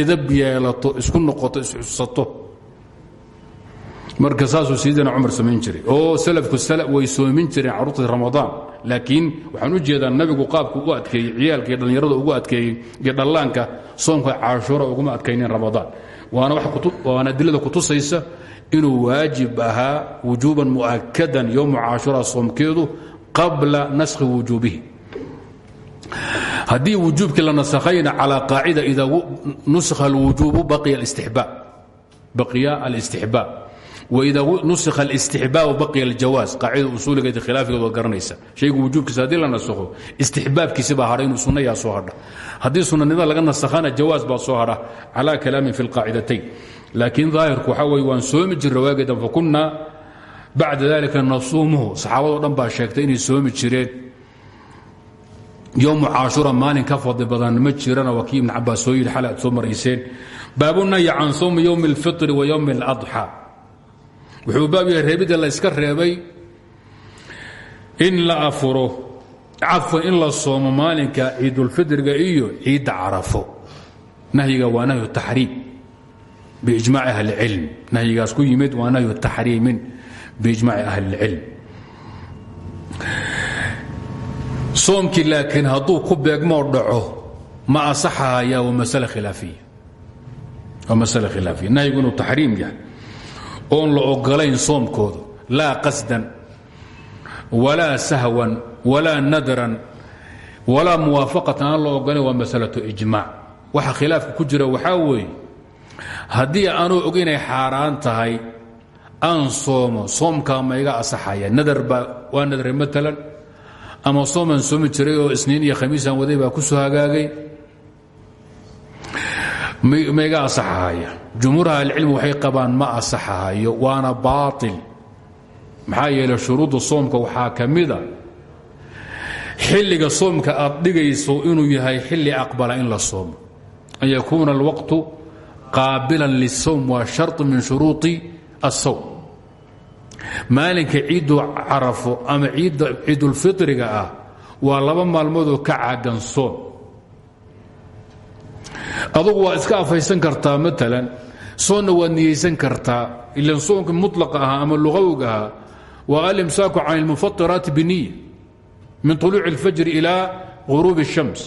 idab yeelato isku noqoto isxusato marka saasuu sidina cumar samayn jiray. Oo salafku way soomin jireen carruurta ramadaan laakiin waxaan u jeedaa nabigu qaabku u adkeeyey ciyaalka iyo ugu adkeeyey iyo dhallaanka soomka caashuura uguma adkaynin ramadaan waana adilada kutusaysa inuu waajib ahaa wujuuban mu'akadan yowmu caashura soomkeedu qabla naskhi wujuubihi. Haddii wujuubkii la nasakhayna calaa qaacida ida nuskha alwujuubu baqiya alistixbaab waida nuskha اlاstixbaab baqiya اljawaaz qaacida usuuligeed khilaafigeed waad garanaysa shaygu wujuubkiisa haddii la nasakho istixbaabkiisi baa hadha inuu sunnayaa soo hadha haddii sunanimada laga nasakhana jawaaz baa soo hadha calى kalaamin fi اlqaacidatayn laakiin daahirku waxaa weye waan soomi jirra waageedan fakunna bacda dalika nasuumuhu saxaabado dhan baa sheegtay inay soomi jireen yowmu caashura maalin ka fadli badan ma jirana waa kii ibn cabaas soo yidhi xale aad soo marayseen baabunahyi can sowmi yowmi اlfitri wa yowmi اladxaa wuxuu baab yahay reebidda la yska reebay in la afuro cafwan in la soomo maalinka ciidulfitriga iyo ciidda carafo. Nahyiga waa nahyu taxriim biijmaaci ahli اlcilm nahyigaas ku yimid waa nahyu taxriimin biijmaaci ahli اlcilm soomkii laakiin hadduu ku beegmoo dhaco ma asaxahaya waa masale khilaafiya. Waa masale khilaafiya. Nahyigu inuu taxriim yahay oon la ogolayn soomkooda laa qasdan walaa sahwan walaa nadran walaa muwaafaqatan aan la ogolayn waa masalaة ijmaac waxa khilaafka ku jira waxaa weeye haddii aanuu og inay xaaraan tahay aan soomo soomkaa ma iga asaxaya. Nadar baa waa nadray maalan ama sooman soomi jiray oo isniin iyo khamiisaan waday baa ku soo hagaagay mayga asaxahaya jumhuur ahlicilmi waxay qabaan ma asaxahayo waana baail maxaa yeele shuruudda soomka waxaa ka mida xilliga soomka aad dhigayso inuu yahay xilli aqbala in la soomo. An yakuuna alwaqtu qaabilan lisowm wa shari min shuruui asowm maalinka ciidu carafo ama ciidulfiriga ah waa laba maalmoodoo ka cagan soom adugu waa iska afaysan kartaa maalan soonna waad niyeysan kartaa ilan soomka mulaqa ahaa ama luqawiga ahaa waa alimsaaku can اlmufaطiraati bniya min طuluuci اlfajr ilى غuruub الshams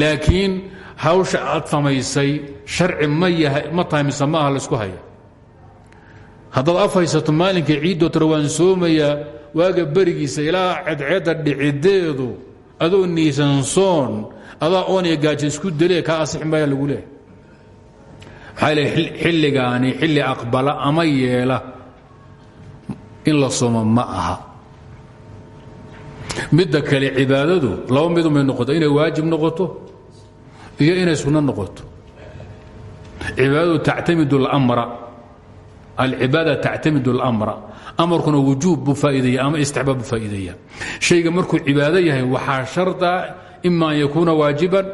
laakiin hawsha aad samaysay sharci ma yahay ma tahay mise ma aha laysku haya haddaad af haysato maalinkai ciiddoo tara waan soomayaa waaga berigiisa ilaa cedceedda dhicideedu adoo niisan soon adaa oon iyo gaaja isku dalee kaa asix maya lagu leehay maxaa xilligaani xilli aqbala ama yeela in la soomo ma aha. Kale cibaadadu laba midumay noqoto inay waajib noqoto iyo inay sunno noqoto. Cibaadadu tactamidu اlmra alcibaada tactamidu اlmra amarkuna wujuub buu faa'iideeya ama istixbaab buu faa'iideeya shayga markuu cibaado yahay waxaa sharda ima an yakuuna waajiban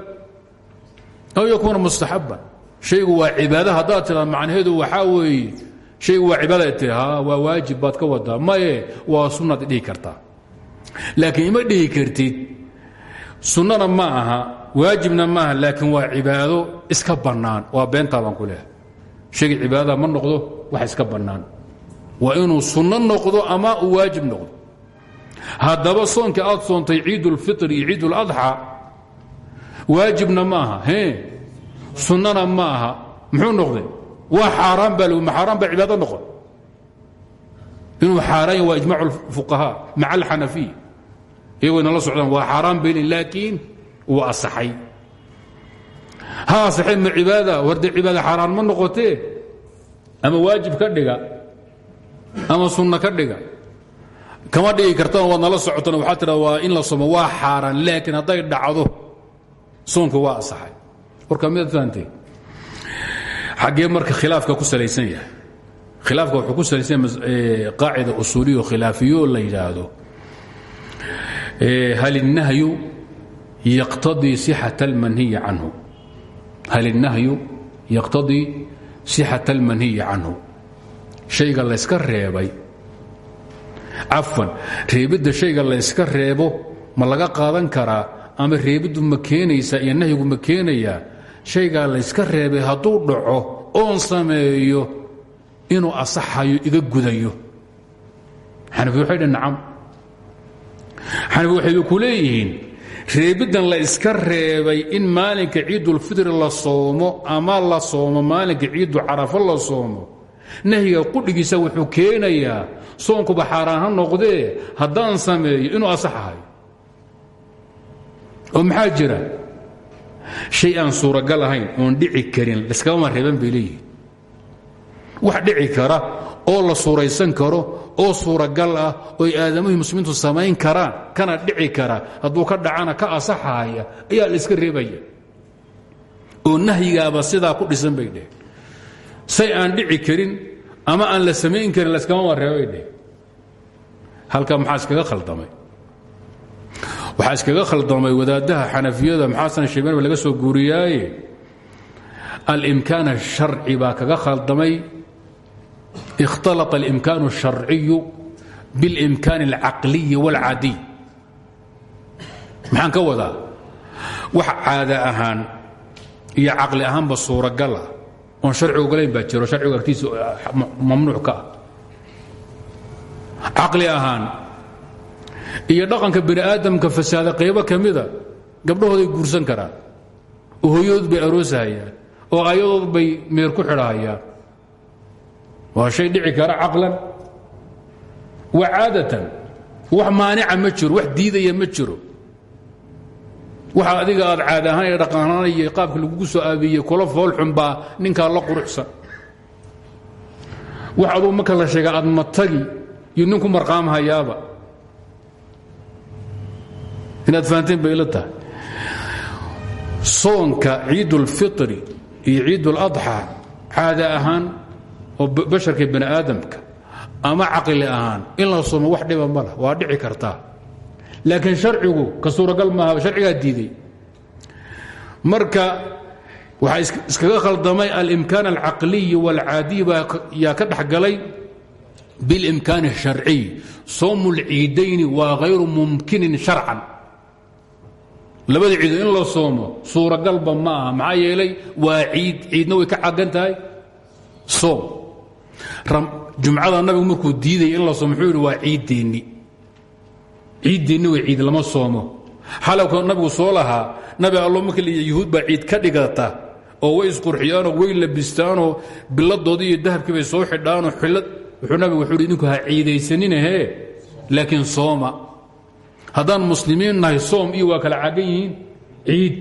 aw yakuuna mustaxaban. Shaygu waa cibaado haddaad tiraa macnaheedu waxaa weeye shaygu waa cibaada tiri ha waa waajib baad ka wadaa. Maye waa sunnaad dhihi kartaa laakiin ima dhihi kartid sunnana ma aha waajibna maaha laakiin waa cibaado iska bannaan. Waa beentaabaan ku leehay shayga cibaadada ma noqdo wax iska bannaan. Waa inuu sunno noqdo ama uu waajib noqdo haddaba soonka aad soontay ciidulfitr iyo ciiduladxa waajibna ma aha he? Sunnana ma aha. Muxuu noqday? Waa xaaraan baa ma xaaraan baa cibaado noqon. Inuu xaaraan yahy waa ijmac fuqahaa maca alxanafiya iyagoo inala socdaan waa xaaraan baylin laakiin wuu asaxay ha asaxay ma cibaada warde cibaada xaaraan ma noqotee? Ama waajib ka dhiga? Ama sunno ka dhiga kama dhigi kartan waad nala socotan waxaa tiaa waa in la somo waa xaaraan laakiin hadday dhacdo soonku waa asaxay warka midaad fahamtee xaggee marka khilaafka ku salaysan yahay khilaafka wuxuu ku salaysan yahay qaacida usuuliyo khilaafiyo la yidhaahdo hal innahyu yaqtadii sixat almanhiyi canhu. Hal innahyu yaqtadii sixat almanhiyi canhu. Shayga layska reebay cafan reebidda shayga layska reebo ma laga qaadan karaa? Ama reebiddu ma keenaysaa iyo nahyigu ma keenayaa? Shaygaa layska reebay hadduu dhaco oon sameeyo inuu asaxayo iga gudayo. Xanafi waxay dhi nacam. Xanafi waxayba ku reebiddan la iska reebay in maalinka ciidulfitri la soomo ama la soomo maalinka ciidu carafo la soomo nahyiga qudhigiisa wuxuu keenayaa soonkuba xaaraan ha noqdee haddaan sameeyo inuu asaxahayo oo maxaa jira? Shay aan suuragal ahayn oon dhici karin laskagama reeban bay leeyihiin. Wax dhici kara oo la suuraysan karo oo suuragal ah oy aadamihii muslimiintu samayn karaan kana dhici kara hadduu ka dhacana ka asaxahaya ayaa la iska reebaya. Oo nahyigaaba sidaa ku dhisan bay dheh say aan dhici karin ama aan la samayn karin laskama reebay dheh halka maxaa iskaga khaldamay waxaa iskaga khaldamay wadaadaha xanafiyada maxaasan sheegan laga soo guuriyaaye alimkaan الsharci baa kaga khaldamay اkhtalط اlimkaan الsharciyu biاlimkaan اlcaqliyi wاlcadiy maxaan ka wadaa wax caada ahaan iyo caqli ahaanba suuragala oon sharci ogolayn baa jiro sharcigu agtiisa mamnuuc ka ah. Ahaan iyo dhaqanka bani aadamka fasaada qaybo ka mida gabdhahooday guursan karaan oo hooyadood bay aroosahayaan oo ayadood bay meer ku xidhahayaan waa shay dhici kara caqlan wa caadatan wax maanica ma jiro wax diidaya ma jiro waxa adiga aad caad ahaan ee dhaqanahaan iyo qaabka lagugu soo aabiyey kula foolxun baa ninkaa la quruxsan wax aduu marka la sheega aad matagi iyo ninku marqaamhayaaba inaad fahanteen bay ila tahay. Soonka ciidulfitri iyo ciiduladxaa caada ahaan oo basharka bani aadamka ama caqli ahaan in la soomo wax dhiba ma waa dhici kartaa laakiin sharcigu ka suuragal maaha sharcigaa diiday marka waxaa iskaga khaldamay alimkaan alcaqliyi wاlcaadiy yaa ka dhexgalay biاlimkaan الsharciy soomu اlciidayni waa hayru mumkinin sharcan labada ciido in la soomo suuragalba ma aha maxaa yeelay waa ciid ciidna way ka cagan tahay soom jumcada nabigu markuu diidaya in la soomo muxuu yidhi waa ciiddeenni ciiddeenni way ciid lama soomo. Xalowka nabigu soo lahaa nabi allo marka yuhuud baa ciid ka dhigata oo way isqurxiyaanoo way labistaanoo biladoodii iyo dahabkii bay soo xidhaanoo xillad wuxuu nabigu wuxuu idinku ha ciidaysaninahee laakiin sooma. Haddaan muslimiin nahay soom iyo waa kala cagan yihiin ciid.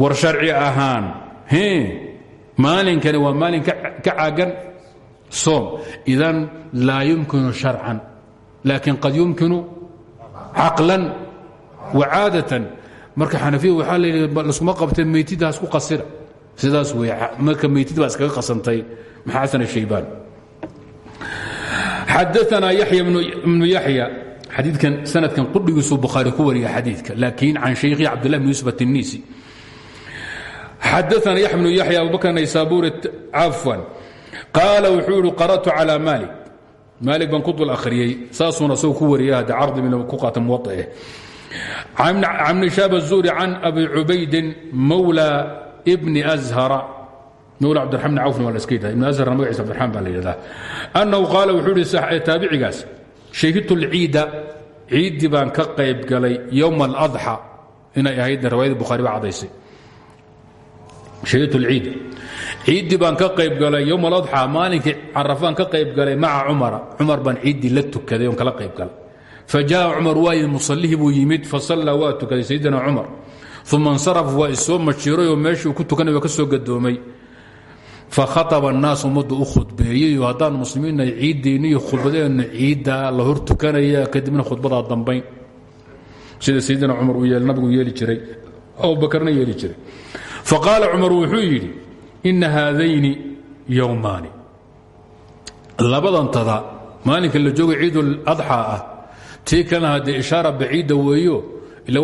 War sharci ahaan maalinkani waa maalin ka cagan soom. Idan laa yumkinu sharcan laakin qad yumkinu caqlan wa caadatan. Marka xanafiya waxaa layidhi laskuma qabtee meytida hasku qasira. Sidaas wey marka meytid baa iskaga qasantay maxaa xasan shaybaan xadaanaa yaxya ibnu yaxya xadiidkan sanadkan qudhigiisuu bukhaari ku wariya xadiidka laakiin can shaykhi cabdillah bn yuusuf atinisi xadaana yaxya bnu yaxya abubakr naysaburi cafwan qaala wuxuu ihi qara'tu calى maalik maali baan ku dul ariyey saasuuna soo ku wariya d ardib ku qaata muwae amni shaab الzuhri can abi cubaydin mawla bni azhara. Mawla cabdirxam bn cawfn waa la iska yidhahda ibn azhara magaciisa abdirxam baa la yidhahdaa. Annahu qaala wuxuu yihi taabicigaas shahidtu lciida ciiddii baan ka qayb galay yowma aladxa. Inay ahaydna riwaayada bukhari baa cadaysay shahidtu lciida ciiddii baan ka qayb galay yowmalada maalinkii carafaan ka qayb galay maca cumara cumar baan ciiddii la tukaday oon kala qayb galay. Fa jaaa cumar waay musallihii buu yimid fa sallaa waa tukaday sayidina cumar. Uma insaraf waa isoo majiirayoo meeshuu ku tukanay waa ka soo gadoomay. Fa khaaba annaas ummaddu u khudbeeyeyo haddaan muslimiinna ciiddeeniyo khudbadeenna sida sayidina cumar uu nabigu yeeli jiray abubakarna yeeli jiray. Fa qaala wuxuu yidhi ina haadayni yowmaani labadantada maalinka la jooga ciiduladxaa ah tii kalena haddee ishaara baciidda weeyo ila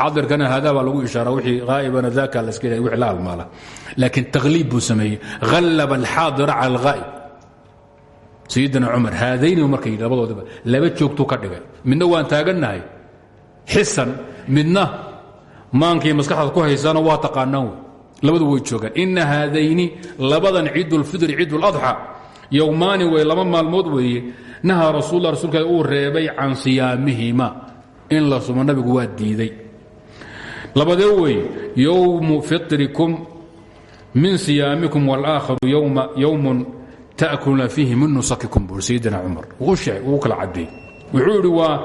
xaadirkana haadaa baa lagu ishaara wixii haa'ibana daaka la iska wixii la halmaala laakiin takhliib buu sameeyey hallaba alxaadira cala alghaa'ib sayidina cumar haadayni marka yidhi labadoodaba laba joogtuu ka dhigay midna waan taagannahay xisan midna maankii maskaxdaad ku haysaano waa taqaanaan wey labadu way joogaan. Ina haadayni labadan ciidulfidri ciiduladxa yowmaani wey laba maalmood weeye. Nahaa rasuullah rasuulka uu reebay can siyaamihima. In la sumo nabigu waa diiday. Labadee wey yowmu fitrikum min siyaamikum wاlaakharu yowmun ta'kuluna fiihi min nusakikum buuri sayidina cumar. Wuu wuxuu yidhi waa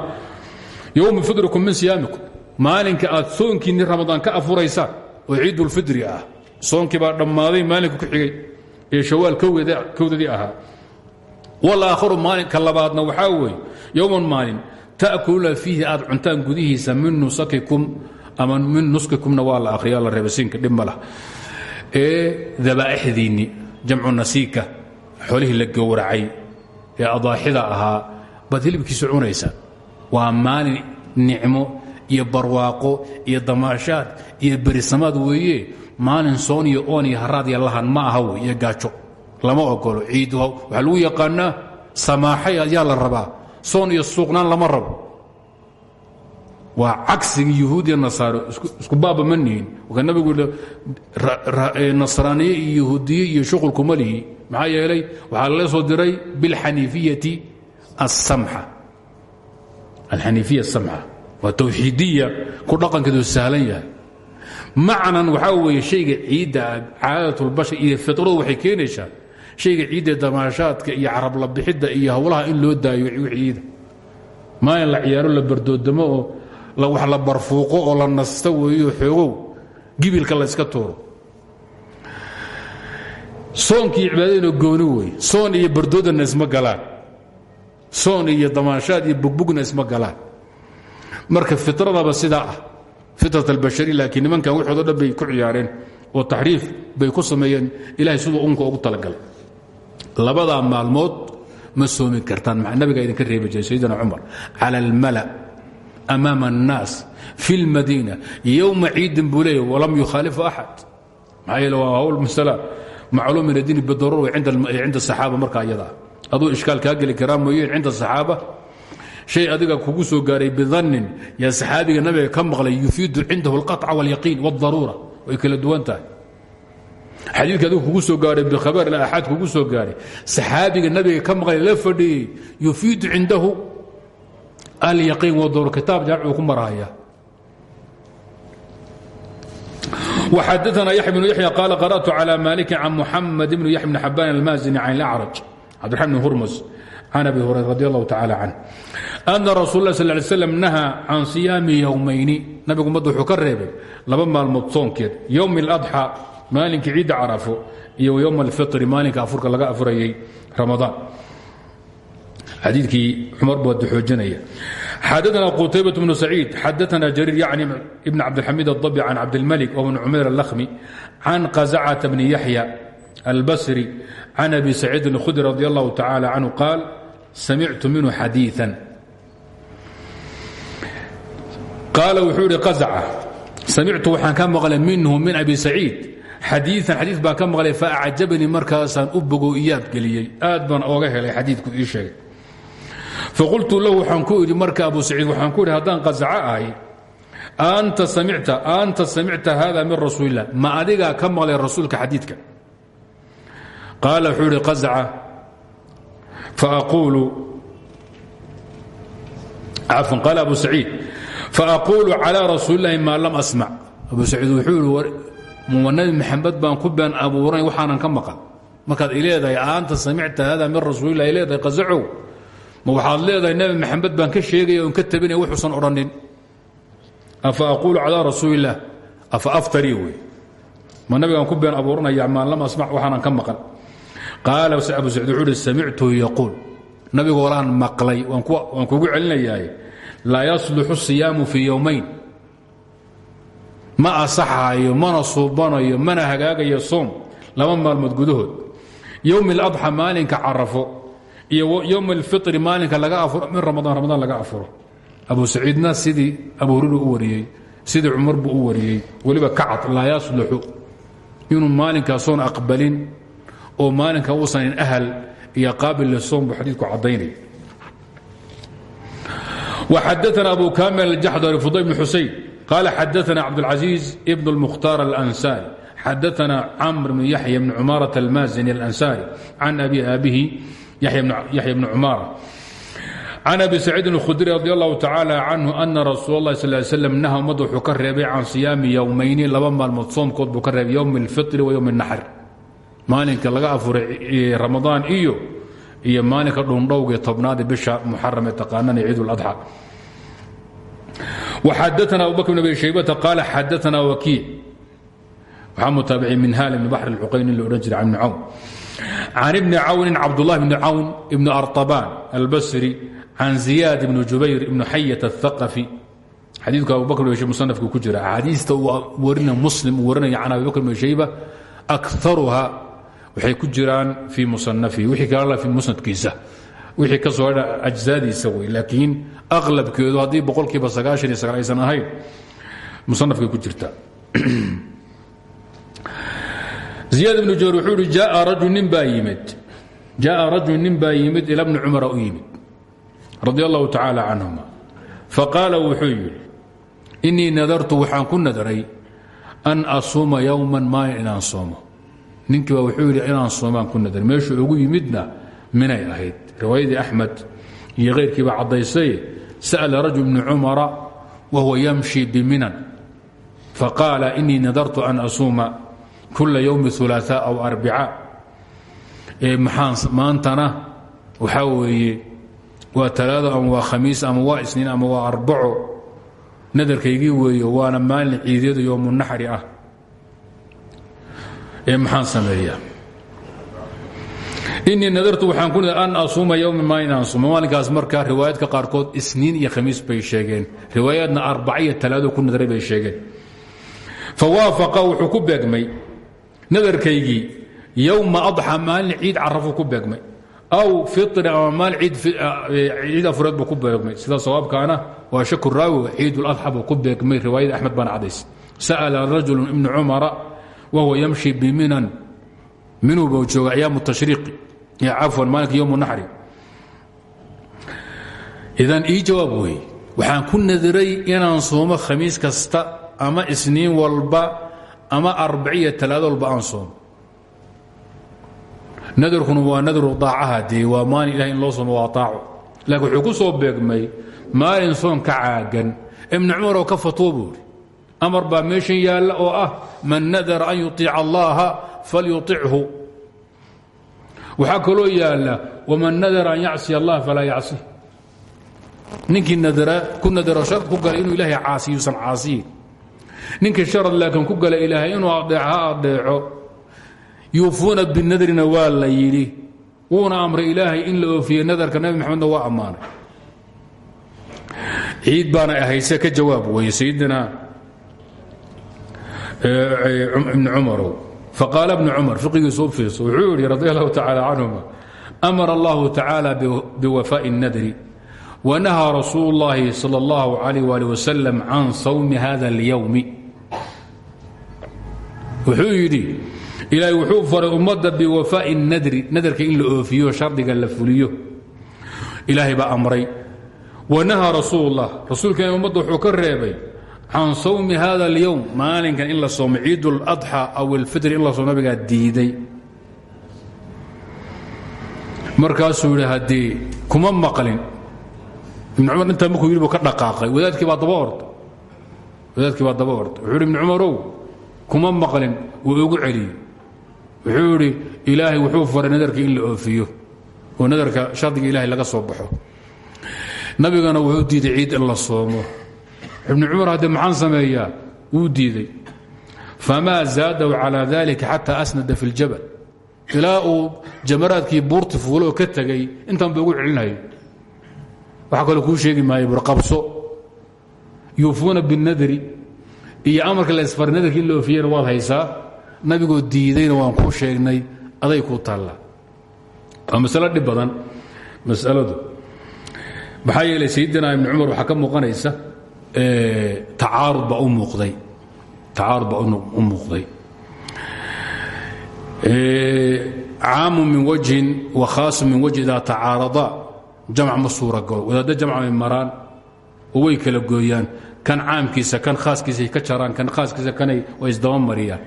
yowmu fitrikum min siyaamikum. Maalinka aad soonkiinni ramadaan ka afuraysaan oo ciidulfidri ah. Soonkii baa dhammaaday maalinka ku xigay ee shawaal kowdadii ahaa. Walaakharu maalinka labaadna waxaa weeye yowman maalin ta'kuluuna fiihi aad cuntaan gudihiisa min nusakikum ama min nuskikumna waa la akhriya la reebasiinka dhib ma ee dabaa'ixdiinni jamcu nasiika xoolihii la gowracay ee adaaxida ahaa baad hilibkiisa cunaysa waa maalin nicmo iyo barwaaqo iyo damaashaad iyo berisamaad weeye. Maalin soon iyo oon iyo haraad iyo lahan ma aha wey iyo gaajo. Lama ogolo ciid waxaa lagu yaqaanaa samaaxay ayaa la rabaa. Soon iyo suuqnaan lama rabo. Waa cagsigii yuhuudiya nasaaro. Isku baaba ma nihin. Waka nabigu nasraaniye iyo yahuudiye iyo shuqulkuma lihi. Maxaa yeelay waxaa lala soo diray bilxaniifiyati asamxa alxaniifiya asamxa waa tawxiidiya ku dhaqankeedu sahlan yahay. Macnan waxaa weeye shayga ciidda caadatulbashar iyo fitradu waxay keenaysaa shayga ciidda damaashaadka iyo carabla bixidda iyo howlaha in loo daayo ciida. Maa in la ciyaaro la bardoodamo oo wax la barfuuqo oo la nasta weeyo xoogow gibilka la yska tuuro. Soonkii cibaadadina gooni wey soon iyo bardoodana isma galaan. Soon iyo damaashaad iyo bugbugna isma galaan marka firadaba sidaa ah. Albashari laakiin nimankan waxoodo dhan bay ku ciyaareen oo taxriif bay ku sameeyeen. Ilahay siduu unka ugu talagalay. Labadaa maalmood ma soomi kartaan. Maa nabiga idinka reebi jiray sayidina cumar. Cala almala amaama annaas fi اlmadiina yowma ciidin buu leeya walam yukhaalifu axad maxaa yeele waa hawl masala macluum min adiini bidaruura cinda asaxaaba marka ayadaa aduu ishkaal kaa geli karaa mooyeen cinda asaxaaba shay adiga kugu soo gaaray bidannin yaa saxaabiga nabiga ka maqlay yufiidu cindahu اlqaطca wاlyaqiin wاdaruura way kala duwan tahay xadiidka adigu kugu soo gaaray bikhabar ilaxaad kugu soo gaaray saxaabiga nabiga ka maqlay la fadhiyey yufiidu cindahu alyaqiin wadaruura kitaab jaamicuu ku marahaya وxadثna yaحya بن yaحyى qال قرأت على مالك عن محمد بن يحيى بن حبان المازني عن الأعرج cبدالرحمن بن هرمز عن أبي هريرة رضي الله تعالى عنه أن رsuل الله صلى اه عليه وسلم نهى عن صياami يومayni nabigu ummadda wuxuu ka reebay laba maalmood soonkeed yowم الأضحى maalinka ciidda carafo iyo yowم الفiطri maalinka afurka laga afurayay ramadaan xadiikii cumar buu ad xoojinaya xadثna qتayبة بن سعيid xadثna جرير yعnي بن cabdالxamid الضبي عن cabdالملك وبن cmayr اللkhمي عن قزcة بن يحيى الbصري عن أbي سعيid الخdري رضي الله تعالى عنه قال samictu minhu xadiian qaala wuxuu idhi qazaca samictu waxaan ka maqlay minhu min abi saciid xadiian xadiid baa ka maqlay faacjabanii markaasaan u bogow iyaab geliyey aad baan ooga helay xadiidku ii sheegay faqultu lahu waxaan ku idhi marka abu saciid waxaan ku idhi haddaan qazaco ahay anta samicta anta samicta hada min rasuulilah ma adigaa ka maqlay rasuulka xadiidka qaala wuxuu idhi qazaca aa abu iid faaquulu calىa rasuulilahi maa lam asmac abu saciid wuxuu yidhi nabi maxamed baan ku been abuuran waxaanan ka maqal markaad ileedahay aanta samicta hada min rasuulilah leedahay qasacow ma waxaad leedahay nabi maxamed baan ka sheegaya oon ka tabinaya wuxuusan odhanin afa aquulu calىa rasuulilah afa aftarii wey ma nabigaan ku been abuuranaya maa lam asmac waxaanan ka maqal qaala abu sacid wuxuu uhi samictuhu yaquul. Nabigu maqlay waan kugu celinayaay. Laa yasluxu siyaamu fii yowmayn ma asaxayo mana suubanayo mana hagaagayo soom laba maalmood gudahood. Yowm اladxa maalinka carafo iyo yowm اlfiri maalinka laga afuro min ramadaan ramadaan laga afuro. Abu saciidna sidii abu hurira u wariyey sidii cumar buu u wariyey. Weliba kacad laa yasluxu. Inuu maalinkaassoon aqbalin oo maalinka uusanin ahal iyo qaabil lisoom buu xadiidku caddaynaya وxadثna أbu kamil الjaxdr fudayl بن xusayn qال xadثna cabdالعaزيiز بن الmkhtar الأnsاrي xadثna cmr بن yaحyى بن cmaaraة الmازني الأnsاrي can abi abihi yaحya بن cmaarة can abi سacيid الkhudri radي الlahu tacaalى canhu أna rasuul الlahi sl ly slam naha ummadda wuxuu ka reebay can صiyaami yowmayni laba maalmood soomkood buu ka reebay ywm الfiطr wa ywm الnaxr maalinka laga afuray ramadaan iyo iyo maalinka dhundhowgee tobnaade bisha muxaram ee taqaanana ciid اladxى وxadثna abu bakr بn abi shaybata qaal xadثna wakiic waxaa mutaabicay min haal bn baxr اlcuqayn in la odhan jiray can ibni cawn can ibni cawnin cabdالlah bni cawn ibn arطabaan albasri can ziyaad ibn jubayr ibn xayat الثaqafi xadiidku abu bakr bn musanafku ku jira axaadiista uu warina muslim uu warinaya can abi bakr bn shayba akaruha waxay ku jiraan fii musanafihi wixii fii musnadkiisa. Wixii ka soo hadha ajzaadiisa wey laakiin aqlabkeedu haddii boqolkiiba sagaashan iyo sagaal aysan ku jirtaa. <clears throat> Ziyaad ibnu jubayr wuxuu rajul nin baa yimid. Rajul nin baa yimid ila bni cumara u yimid radi allahu tacaala canhuma nadartu waxaan ku nadaray an asuuma yowman maalin inaan soomo ninkii baa wuxuu yidhi inaan soomaan ku nadaray meeshuu ugu yimidna minay ahayd. Riwaayadii axmed iyo keyrkiiba caddaysay sa'la rajul bni cumara wahuwa yamshi biminan. Faqaala inii nadartu an asuuma kula ywmi ulaaa aw arbica. Maxaan maantana waxaa weeye waa talaado ama waa khamiis ama waa isniin ama waa arbaco. Nadarkaygii weeyo waana maalin ciidyada yoomunaxri ah ee maxaan sameeyaa? Inii nadartu waxaan ku an asuuma yowma maalin aan sumo maalinkaas marka riwaayaadka qaarkood isniin iyo khamiis bay sheegeen. Riwaayaadna arbaca iyo talaado ku nadaray bay sheegeen. Fawaafaqa wuxuu ku beegmay nadarkaygii yowma adxa maalin ciid carafuu ku beegmay. Aw firi ama maalin ciid afureed buu ku beegmay. Sida sawaabkaana waa shaku raawi ciiduladxa buu ku beegmay riwaayada axmed baana cadays. Sa'ala rajulu ibnu cumara wahuwa yamshi biminan minuu buu jooga ayaamu tashriiqi cafwan maalinka yowmu naxri idan ii jawaab wey waxaan ku nadiray inaan soomo khamiis kasta ama isniin walba ama arbaciya talaado walba aan soomo nadarkuna waa nadru daacaha dee waa maalin ilahay in loo soomo waa aaco laakiin wuxuu ku soo beegmay maalin soon ka caagan ibnu cumar oo ka fatwo buuri amar baa meeshan yaalla oo ah man nadara an yuطiica allaha falyuطichu waxaa kaloo yaalla waman nadara an yacsiya allah falaa yacsi. Ninkii ku nadaro shar ku gala inuu ilaahay caasiyuusan caasiyin. Ninkii sharad laakiin ku gala ilaahay inuu adeeco ha adeeco yuufuuna binadrina waa la yidhi. Wuuna amray ilaahay in la oofiye nadarka nabi maxamedna waa ammaanay. Ciid baana ahayse ka jawaab weye sayidina ibni cumarow faqaala bnu cumar fiqigiisu u fiirso wuxuu yidhi radi allahu tacaala canhuma amara allahu tacaala biwafaaءi الnadri wanahaa rasuulu اllahi salى اllahu alayh ali wasalam can sawmi hada اlyowmi wuxuu yidhi ilaahay wuxuu faray ummadda biwafaaءi الnadri nadarka in la oofiyo shardiga la fuliyo ilaahay baa amray wanahaa rasuul اllah rasuulkan ummadda wuxuu ka reebay can sawmi hada اlyowm maalinkan in la soomo ciid اladxى aw اlfitri in la soo nabigaa diiday markaasuu yidhi haddii kuma maqlin ibn cumar intaa markuu yidhi buu ka dhaqaaqay wadaadkii baa daba orda wadaadkii baa daba orda wuxuu yidhi ibn cumarow kuma maqlin wuu ugu celiyey wuxuu yidhi ilaahay wuxuu faray nadarka in la oofiyo oo nadarka shardiga ilahay laga soo baxo nabigana wuxuu diiday ciid in la soomo ibnu cumar haddee maxaan sameeyaa wuu diiday. Famaa zaadahu calaa dalika xataa asnada fi اljabal ilaa uu jamaraadkii fuuloo ka tegay intaan ba ugu celinayo waxa kaloo sheegi maayo burqabso yuufuuna biاnadri iyo amarka la isfaray nadarki in la oofiyena waad haysaa. Nabigoo diidayna waan kuu sheegnay aday kuu taallaa waa masalo masaladu. Maxaa sayidina ibni cumar waxaa ka muuqanaysa tacaarud baa u muuqday. Tacaarud baa u muuqday. Caamu min wajhin wa khaasu min wajhi idaa tacaarada. Jamc ma suura galo. Wadaadda jamc ay maraan oo way kala gooyaan. Kan caamkiisa kan khaaskiisay ka jaraan kan khaaskiisa kanay way isdaba mariyaan.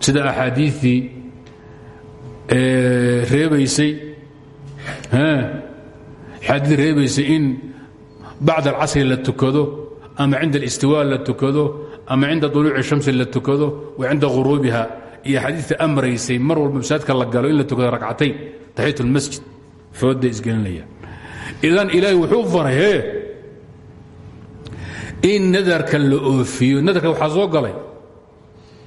Sida axaadiiثii reebaysay xaadii reebaysay in bacd alcasri la tukado ama cinda alistiwa la tukado ama cinda duluuci shamsi la tukado wa cinda guruubiha iyo xadiidta amraysay mar walba masaajidka la galo in la tukado rakcatayn taxiyat lmasjid fooda isgelinaya. Idan ilaahay wuxuu faray e in nadarka la oofiyo nadarka waxaa soo galay.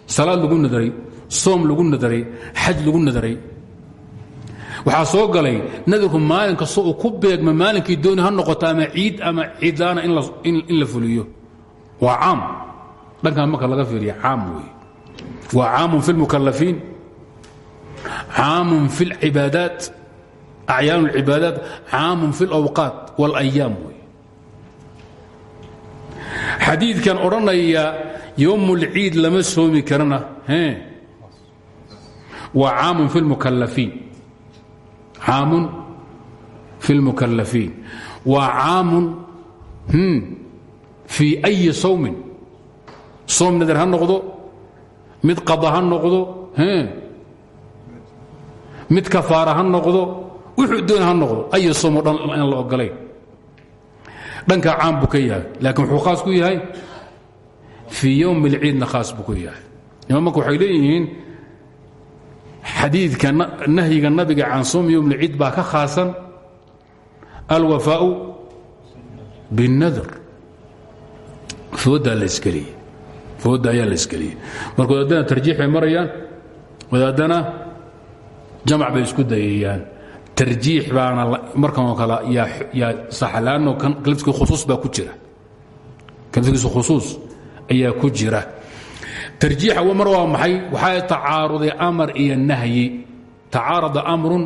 Salaad lagu nadaray soom lagu nadaray xaj lagu nadaray waxaa soo galay nadarku maalin kasta uu ku beegma maalinkii dooni ha noqoto ama ciid ama ciidlaana in la fuliyo waa caam dhankan marka laga fiiriya caam wey waa caamun fi اlmukalafiin caamun fi اlcibaadaat acyaan اlcibaadaat caamun fi اlawqaat wاlayaam wey xadiidkan odhanaya yowm اlciid lama soomi karana waa caamun fi اlmukalafiin caamun fi اlmukalafiin waa caamun fii أyi sawmin soom nadar ha noqdo mid qada ha noqdo mid kafaara ha noqdo wuxuu doon ha noqdo ay somo dhan aan la ogolayn dhankaa caan buu ka yahay laakiin wuxuu khaas ku yahay fii yowm اlciidna khaas buu ku yahay imaamaka waxay leeyihiin xadiidka nahyiga nabiga can soom yowm اlciid baa ka khaasan alwafaau biاnnadr foodaa la isgeliyey fooda ayaa la isgeliyey. Marka wadaadana tarjiix bay marayaan wadaadana jamac bay isku dayayaan. Tarjiix baana markanoo kale yaa saxa lanno kalifkii khusuus baa ku jira. Kalifkiisa khusuus ayaa ku jira tarjiixa mar waa maxay waxaa tacaaruday amar iyo nahyi tacaarada amrun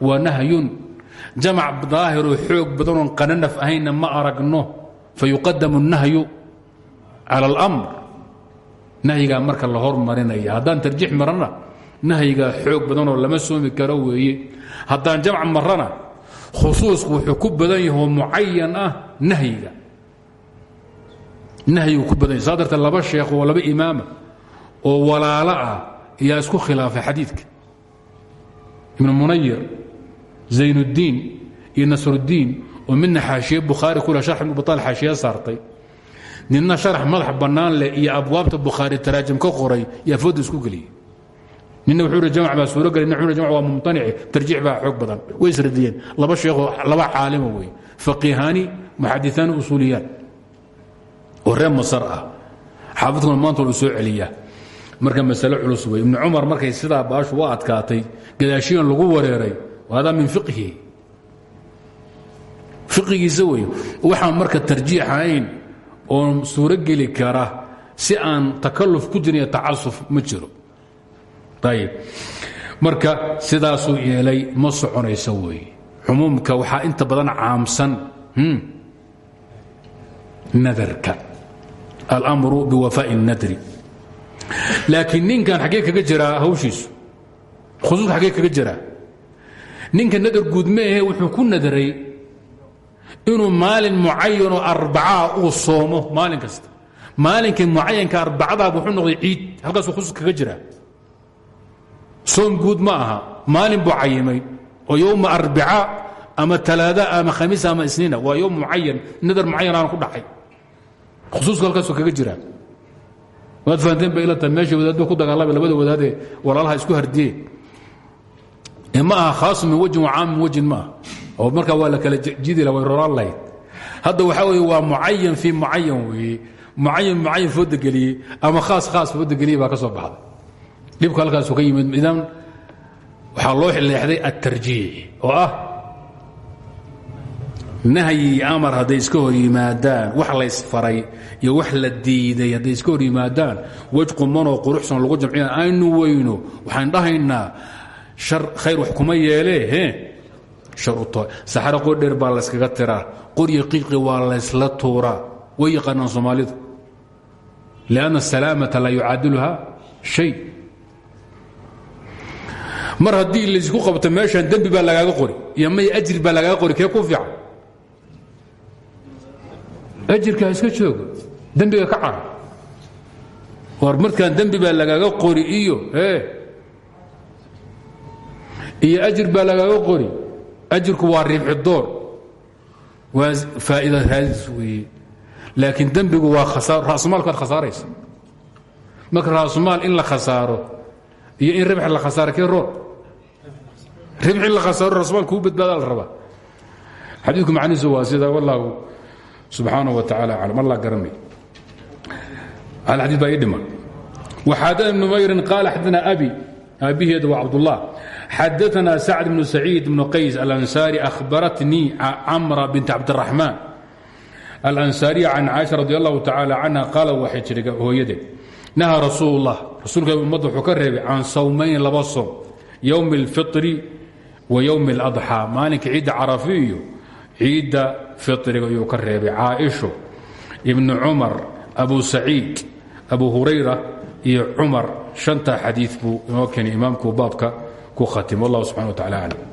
wa nahyun jamac daahiroo xoog badanoon qananaf ahaynna ma aragno fayuqadamu الnahyu cala اlamr nahyigaa marka la hormarinaya haddaan tarjiix marana nahyigaa xoog badanoo lama soomi karo weeye haddaan jamc marana khusuusku wuxuu ku badan yahoo mucayan ah nahyiga nahyigu ku badan yahy saa darteed laba sheekh oo laba imaama oo walaalo ah ayaa isku khilaafay xadiidka. Ibnu munayir zaynuddiin iyo nasruddiin oo midna xaashiye bukhaari kule sharx ibnu batal xaashiye saartay. Nina sharax madax bannaan leh iyo abwaabta bukhaari taraajim ka qoray yaa fooda isku geliyey nina wuxuu hi jamc baa suuro gelay nin wuxuu jamc waa mumtanici tarjiix baa xoog badan way isradiyeen laba sheekoo laba caalima wey faqiihaani muxadithaani usuuliyaan oo reer masar ah xaafidkuna maanta wala soo celiyaa marka masale culus wey ibnu cumar markay sidaa baashu u adkaatay gadaashiyan lagu wareeray hadaa min fiqhi fiqigiisa wey waxaan marka tarjiix ahayn oo suuro geli kara si aan takalluf ku jirin iyo tacasuf ma jiro ayib marka sidaasuu yeelay ma soconayso weeye cumuumka waxaa inta badan caamsan nadarka almru biwafaaءi الnadri laakiin ninkan xaggee kaga jiraa hawshiisu khusuuska xaggee kaga jiraa ninka nadar guud wuxuu ku nadaray inuu maalin mucayanoo arbacaa uu soomo maalin kasta. Maalinkii mucayanka arbacadaaba wuxuu noqday ciid halkaasuu khusuus kaga jiraa soom guud maalin buu oo yowma arbica ama talaada ama khamiis ama isniina. Waa yowm mucayan nadar mucayan aan ku dhacay. Khusuusku halkaasuu kaga jiraa waad fahanteen ba ila tahay meesha wadaadba ku dagaalamay labada wadaadee walaalaha isku hardiye. Ee ma aha khaasu min wajin wa caam min wajin ma aha. Oo markaa waa la kala jidi la way roraan lahayd. Hadda waxaa weeye waa mucayan fii mucayan weeye. Mucayan mucayan fooda geliyey ama khaas khaas fooda geliyey baa ka soo baxday. Dhibka halkaasuu ka yimid idan waxaa loo leexday altarjiix oo ah nahyi amar hadday iska hor yimaadaan wax laysfaray iyo wax la diiday hadday iska hor yimaadaan wej qumanoo quruxsan lagu jamciya aynu weyno waxaan dhahaynaa shar khayr wax kuma yeelee to saxaro qodheer baa layskaga tiraa qoryo qiiqi waa laysla tuuraa. Way yaqaanaan soomaalidu? Lianna asalaamata laa yucaadiluha shay. Mar haddii laysku qabto meeshan dembi baa lagaaga qori iyo may ajri baa lagaaga qori kee ku fiican ajirka ha iska joogo dembiga ka cara war markaan dembi baa lagaaga qori iyo iyo ajir baa lagaaga qori. Ajirku waa riibxi door. Waa faa'iida raadis weeye. Laakiin dembigu waa rasmaalku waad khasaaraysa. Marka raasumaal in la khasaaro iyo in ribx la khasaaro kee roor ribx in la khasaaro raasumaal kuu badbaadaa la rabaa. Xadiidku macnihiisu waa sida wallahu subxaanaه wa tacala aclam allah garanay hal xadiid baa ii dhiman waxaadana ibnu mayrin qaala xadana abi aabiheeda waa cabdullah xadaana sacd bnu saciid bnu qays alansaari ahbaratnii camra bint cabdiraxmaan alansaariya can caaisha radi allahu tacaala canha qaala waxay jiri hooyadeed nahaa rasuul اllah rasuulka ummadda wuxuu ka reebay can sawmayn laba som yowmi اlfitri wa yowmi اladxaa maalinka ciidda carafi iyo ciidda fitriga ayuu ka reebay. Caaisho ibnu cumar abu saciid abu hurayra iyo cumar. Shantaa xadiid buu inoo keenay imaamku baabka ku khatim. Wallah subxana wa tacala